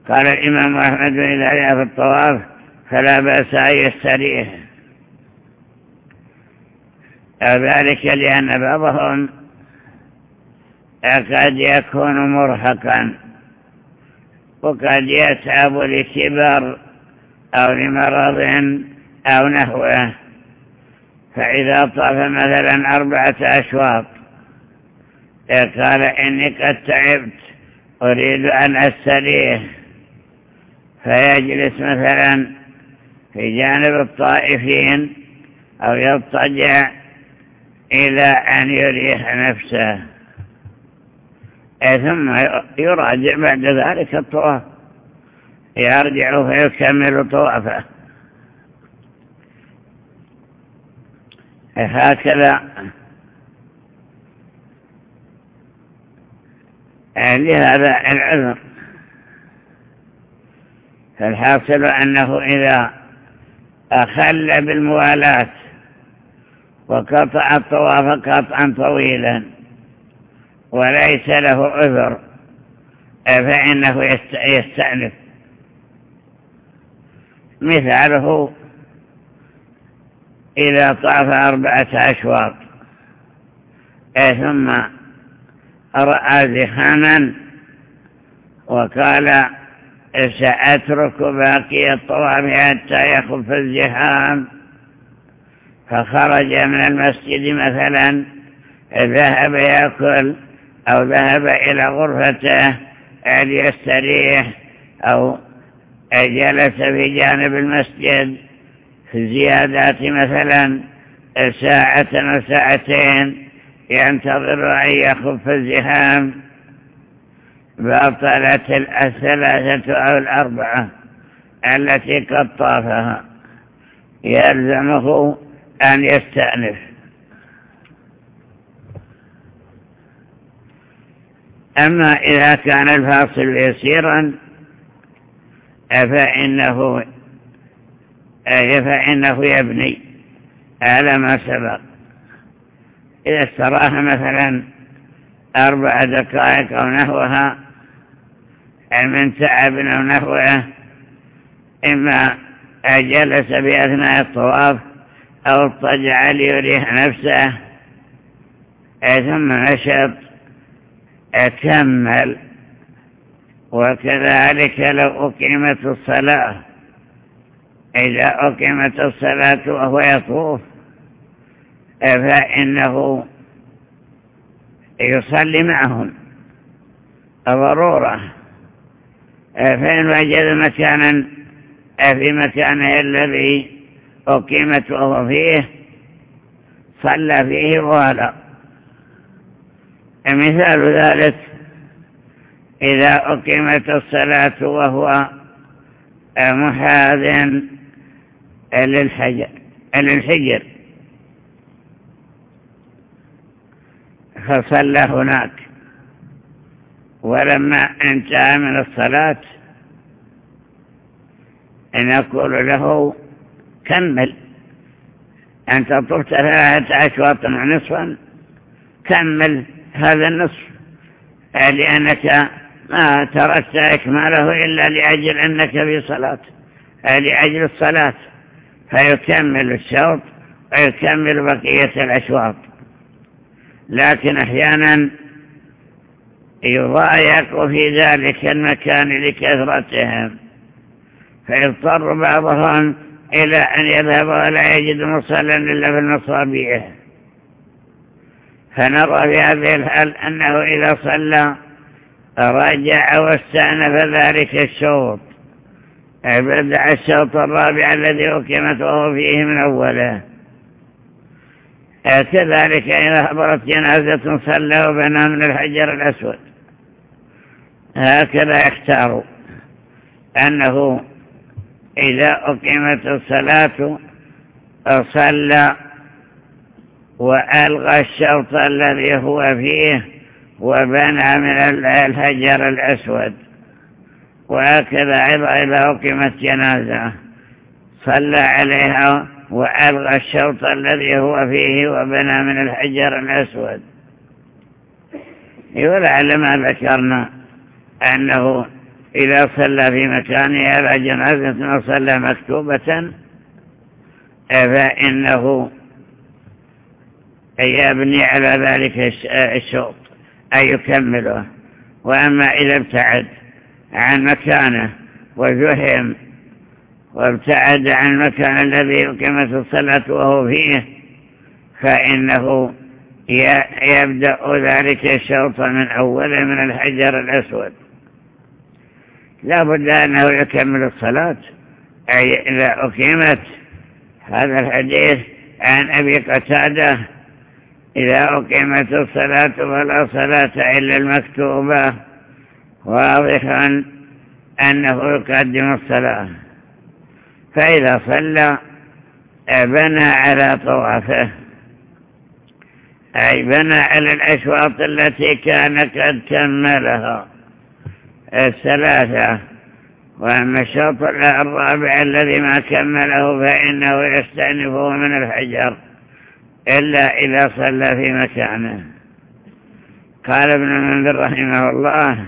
قال الإمام أحمد إذا جاء في الطواف فلا بأس أن يستريه ذلك لأن بعضهم قد يكون مرهقا وقد يتعب لكبر أو لمرض أو نحوه. فإذا طاف مثلا أربعة أشواط قال إني قد تعبت أريد أن أستريح. فيجلس مثلا في جانب الطائفين أو يضطجع إلى أن يريح نفسه. ثم يراجع بعد ذلك الطواف. يرجع فيكمل طوافه هكذا لهذا العذر. فالحاصل أنه إذا أخل بالموالاة وقطع الطواف قطعا طويلا وليس له عذر فإنه يستأنف. مثاله إذا طاف أربعة أشواط ثم رأى زخاما وقال سأترك باقي الطواف حتى يخف الزحام فخرج من المسجد مثلا ذهب يأكل أو ذهب إلى غرفته ليستريح أو جلس في جانب المسجد في زيادات مثلا ساعة أو ساعتين ينتظر أن يخف الزحام بطلت الثلاثة أو الأربعة التي قد طافها. يلزمه أن يستأنف. أما إذا كان الفاصل يسيرا فإنه فإنه يبني على ما سبق. إذا استراح مثلا أربع دقائق أو نحوها من تعب أو نحوه إما جلس بأثناء الطواف أو اضطجع ليريح نفسه ثم نشط كمل وكذلك لو أقيمت الصلاة إذا أقيمت الصلاة وهو يطوف فإنه يصلي معهم ضرورة فإن وجد مكانا في مكانه الذي أقيمت وهو فيه صلى فيه ولا مثال ذلك إذا أقيمت الصلاة وهو محاذ للحجر. فصلى هناك. ولما انتهى من الصلاة نقول له كمل. أنت طفت ثلاثة أشواط ونصفا كمل هذا النصف لأنك ما تركت إكماله إلا لأجل أنك في صلاة لأجل الصلاة. فيكمل الشوط ويكمل بقية الأشواط. لكن أحيانا يضايق في ذلك المكان لكثرتهم. فيضطر بعضهم إلى أن يذهب ولا يجد مصلا إلا في المصابيح. فنرى في هذه الحال أنه إذا صلى رجع واستأنف ذلك الشوط. بدع الشوط الرابع الذي أقيمت وهو فيه من أوله. كذلك إذا حضرت جنازة صلى وبنى من الحجر الأسود. هكذا يختار أنه إذا أقيمت الصلاة صلى وألغى الشوط الذي هو فيه وبنى من الحجر الأسود. وهكذا أيضا إذا أقيمت جنازة صلى عليها وألغى الشوط الذي هو فيه وبنى من الحجر الأسود. ولعل ما ذكرنا أنه إذا صلى في مكانه على جنازة وصلى مكتوبة فإنه يبني على ذلك الشوط. أي يكمله. وأما إذا ابتعد عن مكانه وزهم وابتعد عن المكان الذي يقيمت الصلاة وهو فيه فإنه يبدأ ذلك الشوط من أوله من الحجر الأسود. لا بد أنه يكمل الصلاة. أي إذا أقيمت هذا الحديث عن أبي قتادة إذا أقيمت الصلاة فلا صلاة إلا المكتوبة. واضحا أنه يقدم الصلاة. فإذا صلى بنى على طوافه. أي بنى على الأشواط التي كان قد كملها الثلاثة. وأما الشوط الرابع الذي ما كمله فإنه يستأنفه من الحجر. إلا إذا صلى في مكانه. قال ابن المنذر رحمه الله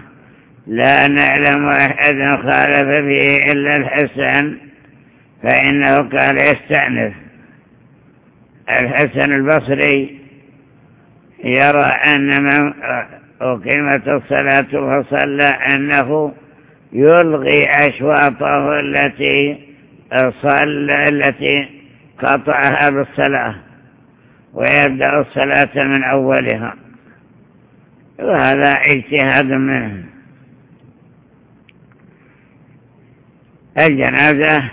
لا نعلم أحد خالف فيه إلا الحسن فإنه قال يستأنف. الحسن البصري يرى أن من أقيمت الصلاة فصلى أنه يلغي أشواطه التي صلى التي قطعها بالصلاة. ويبدأ الصلاة من أولها. وهذا اجتهاد منه. الجنازة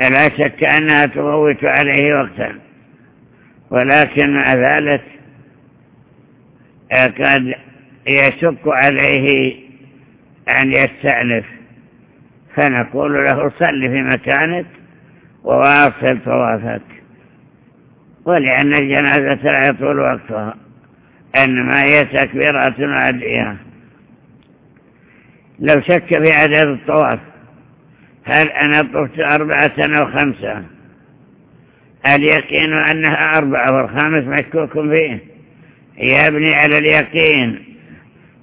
لا شك أنها تفوت عليه وقتا ولكن مع ذلك قد يشك عليه أن يستأنف. فنقول له صل في مكانك وواصل طوافك. ولأن الجنازة لا يطول وقتها إنما هي تكبيرات عادية. لو شك في عدد الطواف هل أنا طفت أربعة أو خمسة؟ اليقين أنها أربعة والخامس مشكوك فيه. يبني على اليقين.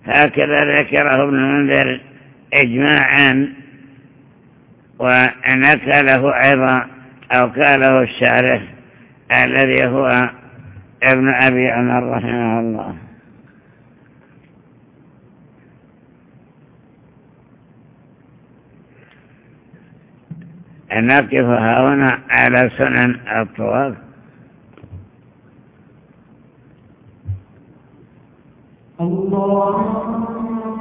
هكذا ذكره ابن منذر إجماعا ونكله أيضا أو قاله الشارح. الذي هو ابن أبي عمر رحمه الله. نقف هنا على سنن الطواف. الله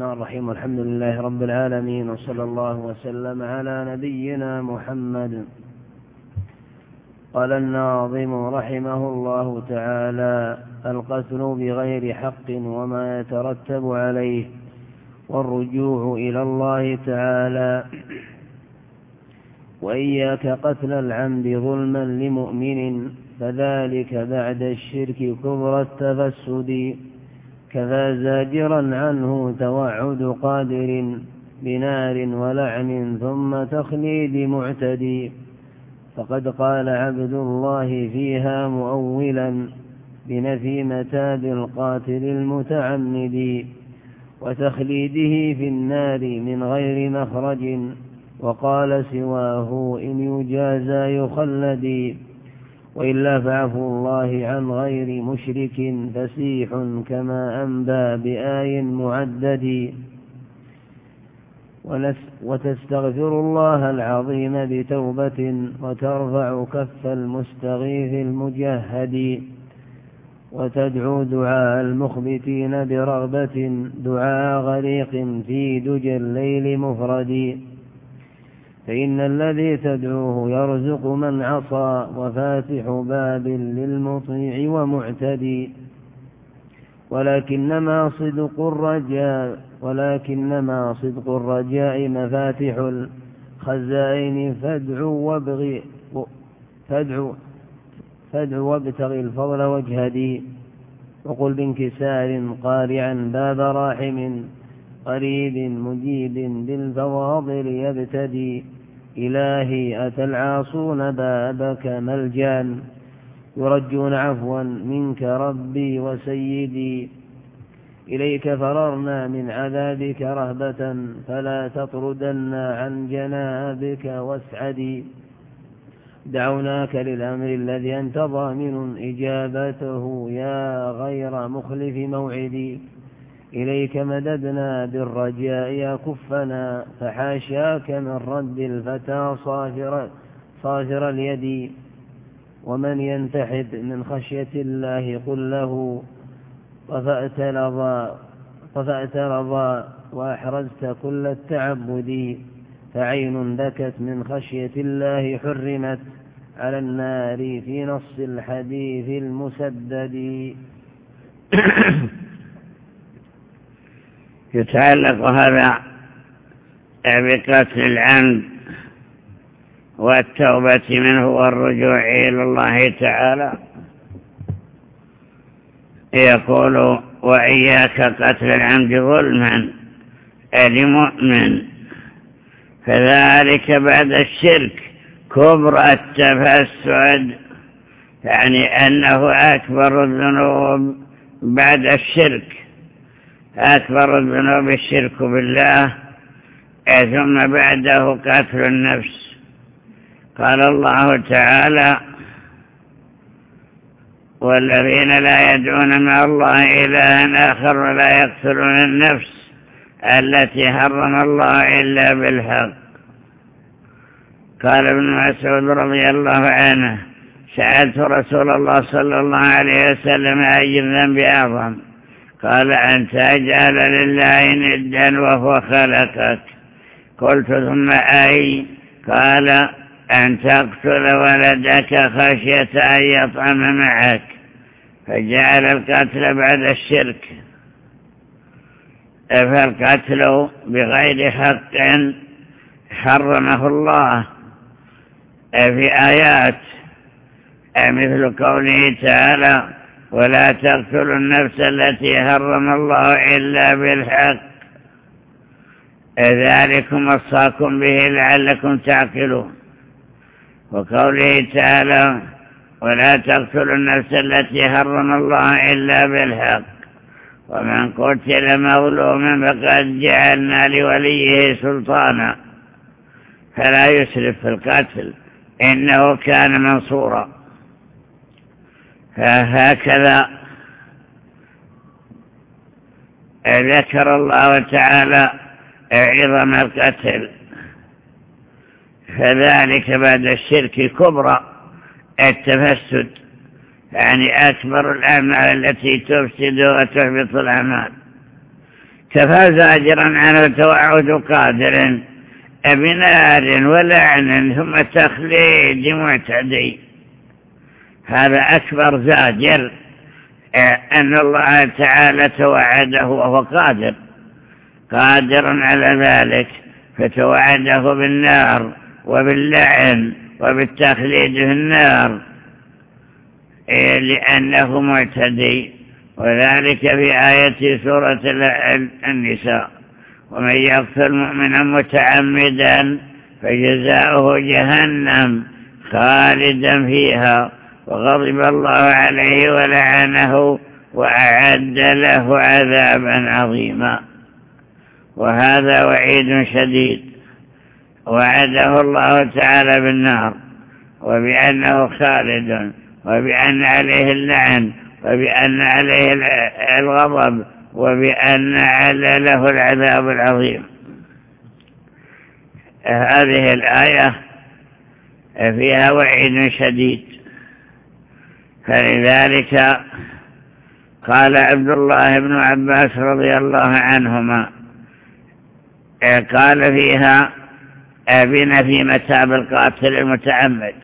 الرحمن الرحيم والحمد لله رب العالمين وصلى الله وسلم على نبينا محمد. قال الناظم رحمه الله تعالى القتل بغير حق وما يترتب عليه والرجوع إلى الله تعالى. وإياك قتل العمد ظلما لمؤمن فذلك بعد الشرك كبر التفسد. كذا زاجرا عنه توعد قادر بنار ولعن ثم تخليد معتدي. فقد قال عبد الله فيها مؤولا بنفي متاب القاتل المتعمد وتخليده في النار من غير مخرج. وقال سواه إن يجازى يخلدي. وإلا فعفو الله عن غير مشرك فسيح كما أنبى بآي معدد. وتستغفر الله العظيم بتوبة وترفع كف المستغيث المجهد. وتدعو دعاء المخبتين برغبة دعاء غريق في دجى الليل مفرد. فإن الذي تدعوه يرزق من عصى وفاتح باب للمطيع ومعتدي. ولكنما صدق الرجاء ولكنما صدق الرجاء مفاتح الخزائن. فادعو وابغي فادعو فادعو وابتغي الفضل واجهدي وقل بانكسار قارعا باب راحم. قريب مجيب بالفواضل يبتدي. إلهي أتى العاصون بابك ملجأ. يرجون عفوا منك ربي وسيدي. إليك فررنا من عذابك رهبة فلا تطردنا عن جنابك واسعدي. دعوناك للأمر الذي أنت ضامن إجابته يا غير مخلف موعدي. إليك مددنا بالرجاء كفنا فحاشاك من رد الفتى صافر, صافر اليد. ومن ينتحب من خشية الله قل له طفأت رضا طفأت رضا وأحرزت كل التعبد فعين بكت من خشية الله حرمت على النار في نص الحديث المسدد. يتعلق هذا بقتل العمد والتوبة منه والرجوع إلى الله تعالى. يقول وإياك قتل العمد ظلما لمؤمن فذلك بعد الشرك كبر التفسد يعني أنه أكبر الذنوب بعد الشرك. أكبر الذنوب الشرك بالله ثم بعده قتل النفس. قال الله تعالى والذين لا يدعون مع الله إلها آخر ولا يقتلون النفس التي حرم الله إلا بالحق. قال ابن مسعود رضي الله عنه سألت رسول الله صلى الله عليه وسلم أي الذنب أعظم؟ قال أن تجعل لله ندا وهو خلقك. قلت ثم أي؟ قال أن تقتل ولدك خشية أن يطعم معك. فجعل القتل بعد الشرك. فالقتل بغير حق حرمه الله. في آيات مثل قوله تعالى ولا تقتلوا النفس التي حرم الله إلا بالحق. ذلكم وصاكم به لعلكم تعقلون. وقوله تعالى ولا تقتلوا النفس التي حرم الله إلا بالحق. ومن قتل مظلوما فقد جعلنا لوليه سلطانا. فلا يسرف في القتل. إنه كان منصورا. فهكذا ذكر الله تعالى عظم القتل. فذلك بعد الشرك كبرى التفسد يعني أكبر الأعمال التي تفسد وتحبط الأعمال. كفى زاجرا عن توعد قادر بنار ولعن ثم تخليد معتدي. هذا أكبر زاجر أن الله تعالى توعده وهو قادر قادر على ذلك فتوعده بالنار وباللعن وبالتخليد في النار لأنه معتدي وذلك في آية سورة النساء ومن يقتل مؤمنا متعمدا فجزاؤه جهنم خالدا فيها. وغضب الله عليه ولعنه وأعد له عذابا عظيما. وهذا وعيد شديد. وعده الله تعالى بالنار. وبأنه خالد. وبأن عليه اللعن. وبأن عليه الغضب. وبأن على له العذاب العظيم. هذه الآية فيها وعيد شديد. فلذلك قال عبد الله بن عباس رضي الله عنهما قال فيها أبن في متاب القاتل المتعمد.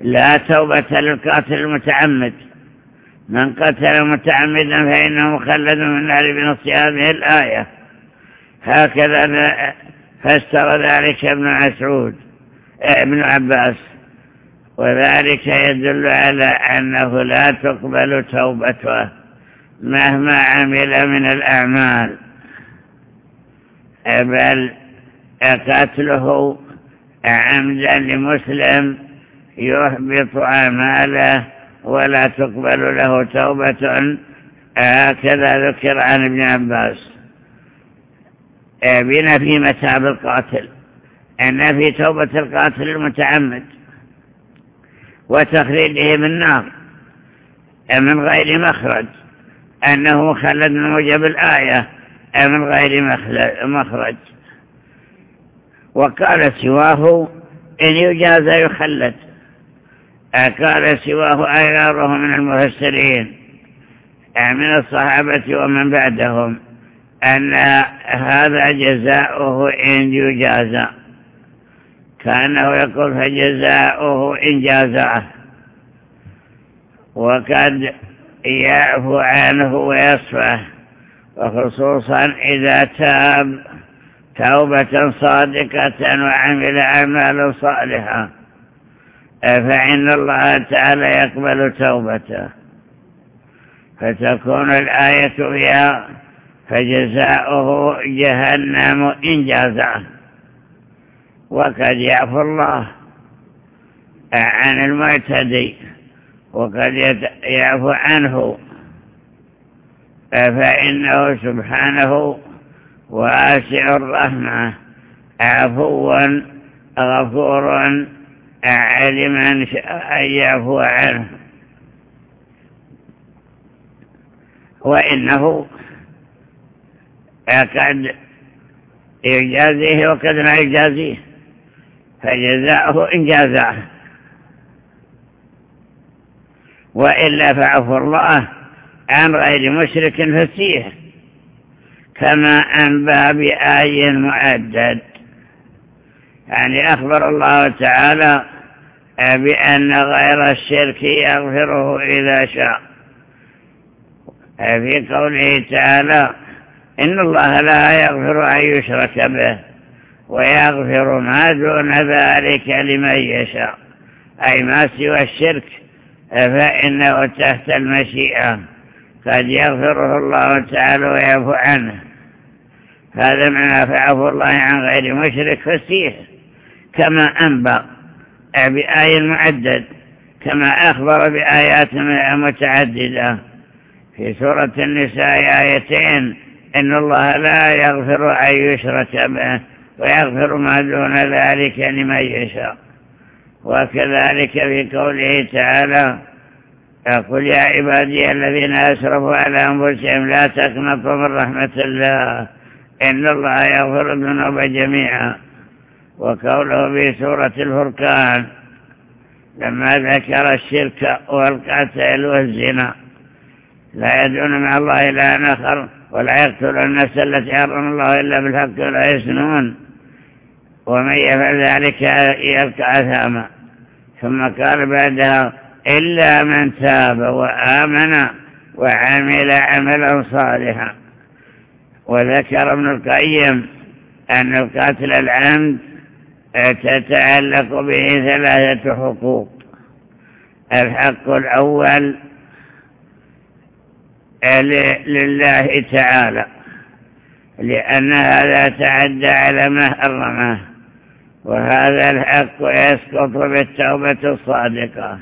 لا توبة للقاتل المتعمد. من قتل متعمدا فإنه مخلد من النار بنص هذه الآية. هكذا فسر ذلك ابن مسعود ابن عباس. وذلك يدل على أنه لا تقبل توبته مهما عمل من الأعمال. بل قتله عمدا لمسلم يحبط أعماله ولا تقبل له توبة. هكذا ذكر عن ابن عباس. بنفي متاب القاتل. أن في توبة القاتل المتعمد. وتخريجه بالنار من غير مخرج؟ أنه مخلد من موجب الآية من غير مخرج؟ وقال سواه إن يجاز يخلد. قال سواه أغاره من المفسرين من الصحابة ومن بعدهم أن هذا جزاؤه إن يجازى كأنه يقول فجزاؤه إن جازاه وقد يعفو عنه ويصفه. وخصوصا إذا تاب توبة صادقة وعمل أعمالا صالحة. فإن الله تعالى يقبل توبته. فتكون الآية فيها فجزاؤه جهنم إن جازعه. وقد يعفو الله عن المعتدي وقد يعفو عنه فإنه سبحانه واسع الرحمة عفوا غفورا علم أن يعفو عنه. وإنه قد يجازيه وقد لا يجازيه. فجزاؤه إن جازاه. وإلا فعفو الله عن غير مشرك فسيح كما أنبى بآي معدد يعني أخبر الله تعالى بأن غير الشرك يغفره إذا شاء. في قوله تعالى إن الله لا يغفر أن يشرك به. ويغفر ما دون ذلك لمن يشاء. أي ما سوى الشرك فإنه تحت المشيئة. قد يغفره الله تعالى ويعفو عنه. هذا معنى فعفو الله عن غير مشرك فسيح. كما أنبأ بآية المعدد كما أخبر بآيات متعددة. في سورة النساء آيتين إن الله لا يغفر أن يشرك به. ويغفر ما دون ذلك لمن يشاء. وكذلك في قوله تعالى قل يا عبادي الذين أسرفوا على أنفسهم لا تقنطوا من رحمة الله إن الله يغفر الذنوب جميعا. وقوله في سورة الفرقان لما ذكر الشرك والقتل والزنا لا يدعون مع الله إلى آخر ولا يقتل النفس التي حرم الله إلا بالحق ولا يسنون ومن يفعل ذلك يلقى أثاما. ثم قال بعدها إلا من تاب وآمن وعمل عملا صالحا. وذكر ابن القيم أن القاتل العمد تتعلق به ثلاثة حقوق. الحق الأول لله تعالى لأن هذا تعدى على ما حرمه. وهذا الحق يسقط بالتوبة الصادقة.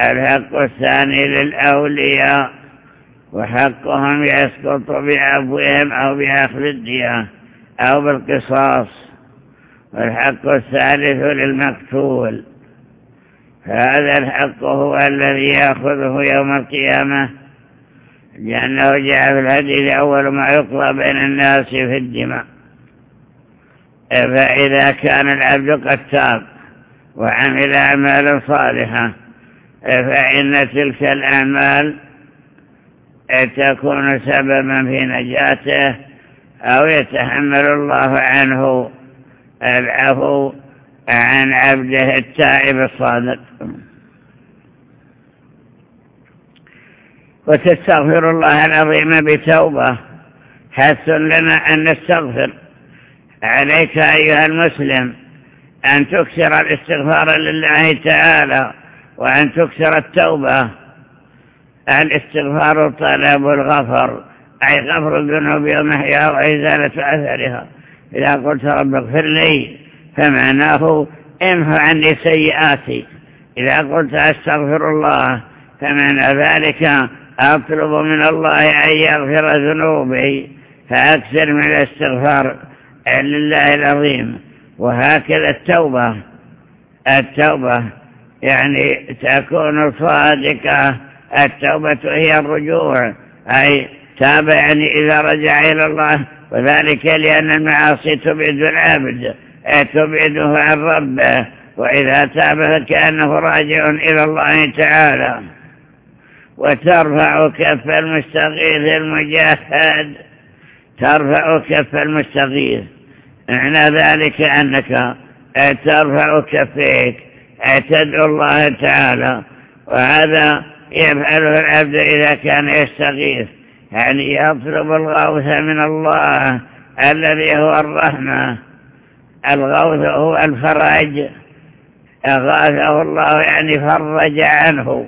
الحق الثاني للأولياء وحقهم يسقط بعفوهم أو بأخذ الدية أو بالقصاص. والحق الثالث للمقتول. فهذا الحق هو الذي يأخذه يوم القيامة لأنه جاء في الحديث أول ما يقضى بين الناس في الدماء. فإذا كان العبد قد تاب وعمل أعمالا صالحة فإن تلك الأعمال تكون سببا في نجاته أو يتحمل الله عنه العفو عن عبده التائب الصادق. وتستغفر الله العظيم بتوبة حث لنا أن نستغفر. عليك أيها المسلم أن تكسر الاستغفار لله تعالى وأن تكسر التوبة. الاستغفار طلب الغفر أي غفر الذنوب ومحيا وإزالة أثرها. إذا قلت رب اغفر لي فمعناه امه عني سيئاتي. إذا قلت أستغفر الله فمعنى ذلك أطلب من الله أن يغفر ذنوبي فأكثر من الاستغفار. لله العظيم. وهكذا التوبة. التوبة يعني تكون صادقة. التوبة هي الرجوع أي تاب يعني إذا رجع إلى الله. وذلك لأن المعاصي تبعد العبد تبعده عن ربه وإذا تاب فكأنه راجع إلى الله تعالى. وترفع كف المستغيث المجاهد. ترفع كف المستغيث. معنى ذلك أنك ترفع كفيك تدعو الله تعالى. وهذا يفعله العبد إذا كان يستغيث. يعني يطلب الغوث من الله الذي هو الرحمة؟ الغوث هو الفرج. أغاثه الله يعني فرج عنه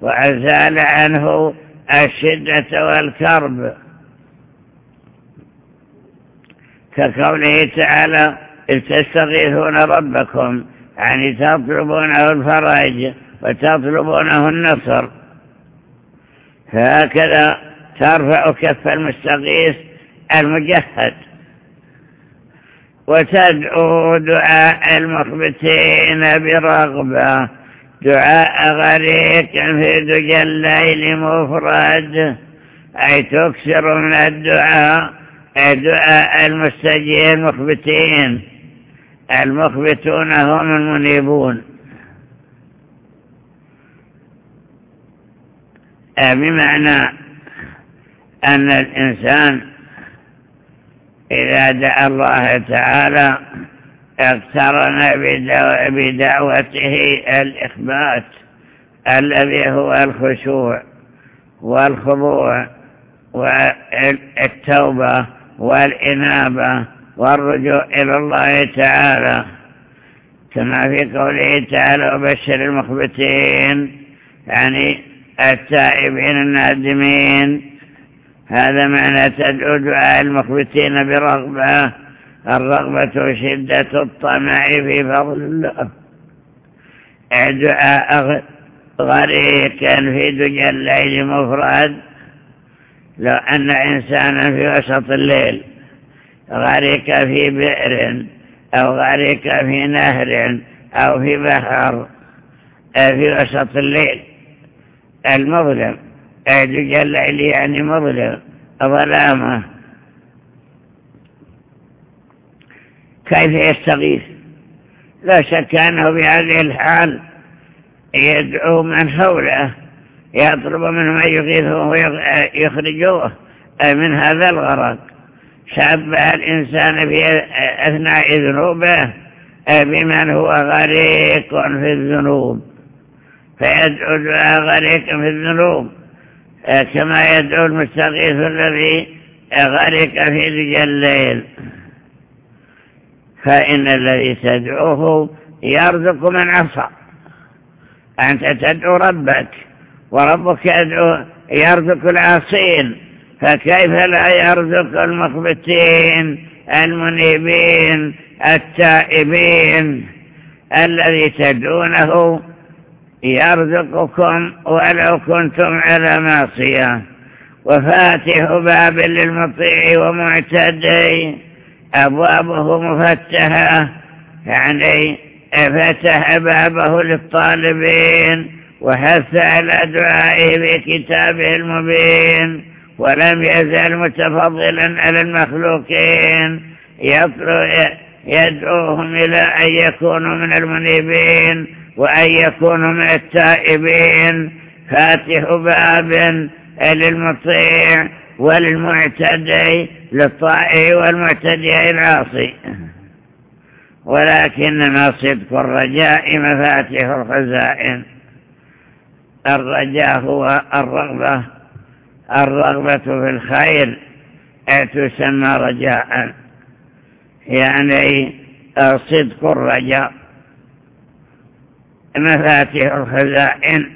وأزال عنه الشدة والكرب. كقوله تعالى إذ تستغيثون ربكم يعني تطلبونه الفرج وتطلبونه النصر. فهكذا ترفع كف المستغيث المجهد وتدعو دعاء المخبتين برغبة. دعاء غريق في دجى الليل مفرد أي تكسر من الدعاء. دعاء المستجيب المخبتين المخبتون هم المنيبون. بمعنى أن الإنسان إذا دعا الله تعالى اقترن بدعوته الإخبات الذي هو الخشوع والخضوع والتوبة. والإنابة والرجوع إلى الله تعالى. كما في قوله تعالى وبشر المخبتين يعني التائبين النادمين. هذا معنى تدعو دعاء المخبتين برغبة. الرغبة شدة الطمع في فضل الله. دعاء غريقا في دجى الليل مفرد. لو أن إنسانا في وسط الليل غرق في بئر أو غرق في نهر أو في بحر في وسط الليل المظلم دجى الليل يعني مظلم ظلامة. كيف يستغيث؟ لا شك أنه بهذه الحال يدعو من حوله يطلب منهم أن يغيثوه ويخرجوه من هذا الغرق. شبه الإنسان في أثناء ذنوبه بمن هو غريق في الذنوب. فيدعو دعاء غريق في الذنوب. كما يدعو المستغيث الذي غرق في ذي الليل. فإن الذي تدعوه يرزق من عصى. أنت تدعو ربك. وربك يدعو يرزق العاصين. فكيف لا يرزق المخبتين المنيبين التائبين؟ الذي تدعونه يرزقكم ولو كنتم على معصية. وفاتح باب للمطيع ومعتدي. أبوابه مفتحة يعني فتح بابه للطالبين. وحث على دعائه بكتابه المبين ولم يزل متفضلا على المخلوقين. يدعوهم إلى أن يكونوا من المنيبين وأن يكونوا من التائبين. فاتح باب للمطيع وللمعتدي للطائع والمعتدي العاصي. ولكنما صدق الرجاء مفاتيح الخزائن. الرجاء هو الرغبة. الرغبة في الخير تسمى رجاء. يعني صدق الرجاء. مفاتيح الخزائن.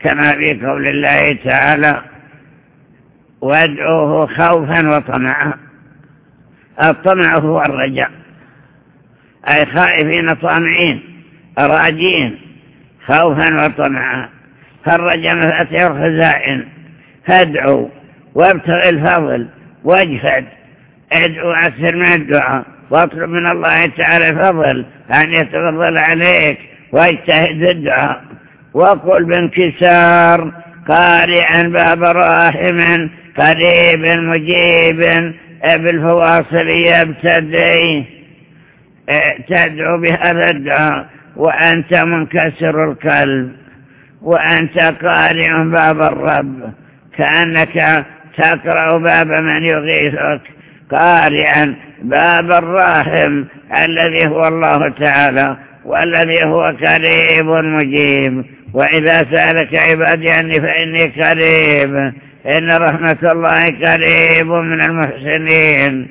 كما في قول الله تعالى وادعوه خوفا وطمعا. الطمع هو الرجاء. أي خائفين طامعين راجين. خوفا وطمعا. فالرجاء مفاتيح الخزائن فادعوا وابتغ الفضل واجهد ادعو أكثر من الدعاء. واطلب من الله تعالى الفضل. أن يتفضل عليك واجتهد الدعاء. وقل بانكسار. قارعا باب راحم. قريب مجيب. بالفواصل يبتدي. تدعو بهذا الدعاء. وأنت منكسر القلب وأنت قارع باب الرب. كأنك تقرأ باب من يغيثك قارعا باب الراحم الذي هو الله تعالى والذي هو قريب مجيب. وإذا سألك عبادي عني فإني قريب إن رحمة الله قريب من المحسنين.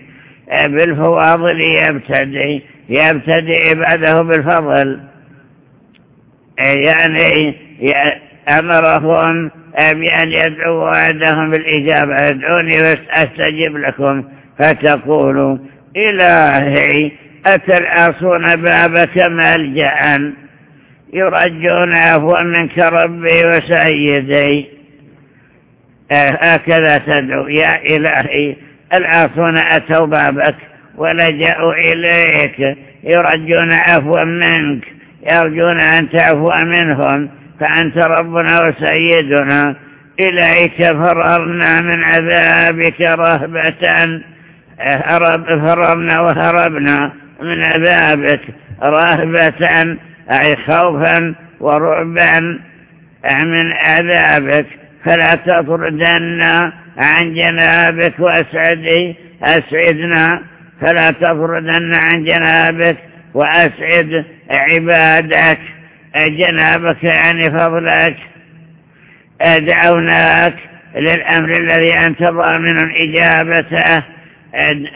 بالفواضل يبتدي يبتدي عباده بالفضل. يعني أمرهم بأن يدعوا وعدهم بالإجابة. أدعوني أستجب لكم. فتقولوا إلهي أتلعصون بابك ملجأ يرجون عفوا منك ربي وسيدي. هكذا تدعو. يا إلهي العاصون أتوا بابك ولجأوا إليك. يرجون عفوا منك. يرجون أن تعفو منهم فأنت ربنا وسيدنا إليك فررنا من عذابك رهبة هرب فررنا وهربنا من عذابك رهبة أي خوفا ورعبا من عذابك. فلا تطردنا عن جنابك وأسعدي أسعدنا. فلا تطردن عن جنابك وأسعد عبادك جنابك يعني فضلك. دعوناك للأمر الذي أنت ضامن إجابته.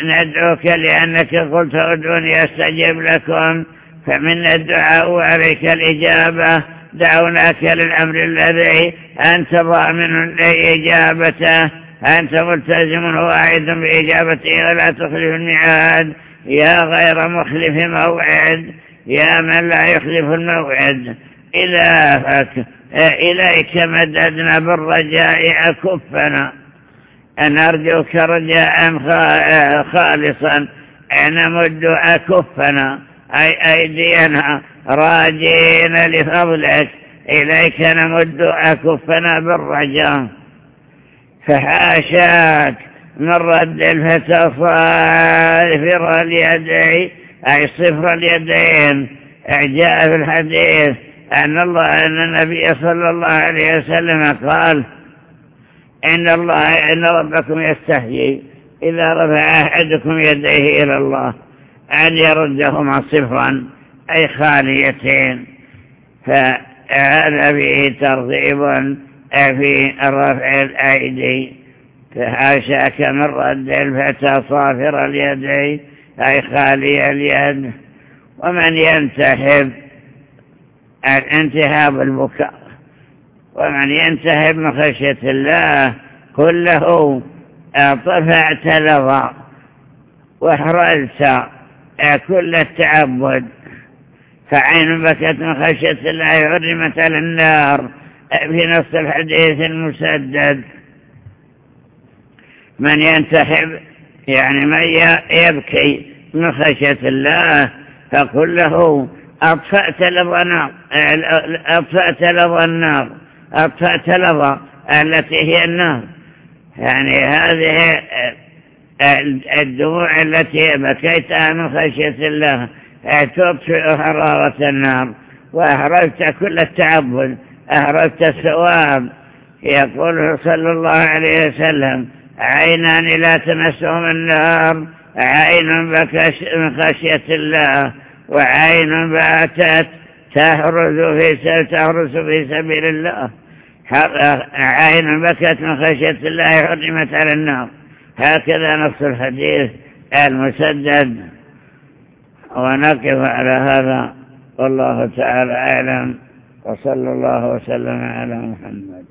ندعوك لأنك قلت ادعوني أستجب لكم فمن الدعاء عليك الإجابة. دعوناك للأمر الذي أنت ضامن لإجابته. أنت ملتزم واعد بإجابته ولا تخلف الميعاد. يا غير مخلف موعد. يا من لا يخلف الموعد. إلهك إليك مددنا بالرجاء أكفنا. أن أرجوك رجاء خالصا. نمد أكفنا. أي أيدينا راجين لفضلك. إليك نمد أكفنا بالرجاء. فحاشاك من رد الفتى صافر اليدين أي صفر اليدين. جاء في الحديث أن الله أن النبي صلى الله عليه وسلم قال إن الله إن ربكم يستحيي إذا رفع أحدكم يديه إلى الله أن يردهما صفرا أي خاليتين. فهذا فيه ترغيب في رفع الأيدي فحاشاك من رد الفتى صافر اليدين أي خالي اليد. ومن ينتهب؟ الانتهاب البكاء. ومن ينتهب من خشية الله كله طفعت لظى. واحرلت كل التعبد. فعين بكت من خشية الله حرمت على النار. في نص الحديث المسدد. من ينتحب يعني من يبكي من خشية الله فقل له أطفأت لظى النار أطفأت لظى النار أطفأت لظى التي هي النار. يعني هذه الدموع التي بكيتها من خشية الله تطفئ حرارة النار وأحرزت كل التعبد. أحرزت الثواب. يقول صلى الله عليه وسلم عينان لا تمسهم النار عين من خشية الله وعين باتت تهرز في تهرس في سبيل الله. عين بكت من خشية الله حرمت على النار. هكذا نص الحديث المسدد. ونقف على هذا. والله تعالى أعلم. وصلى الله وسلم على محمد.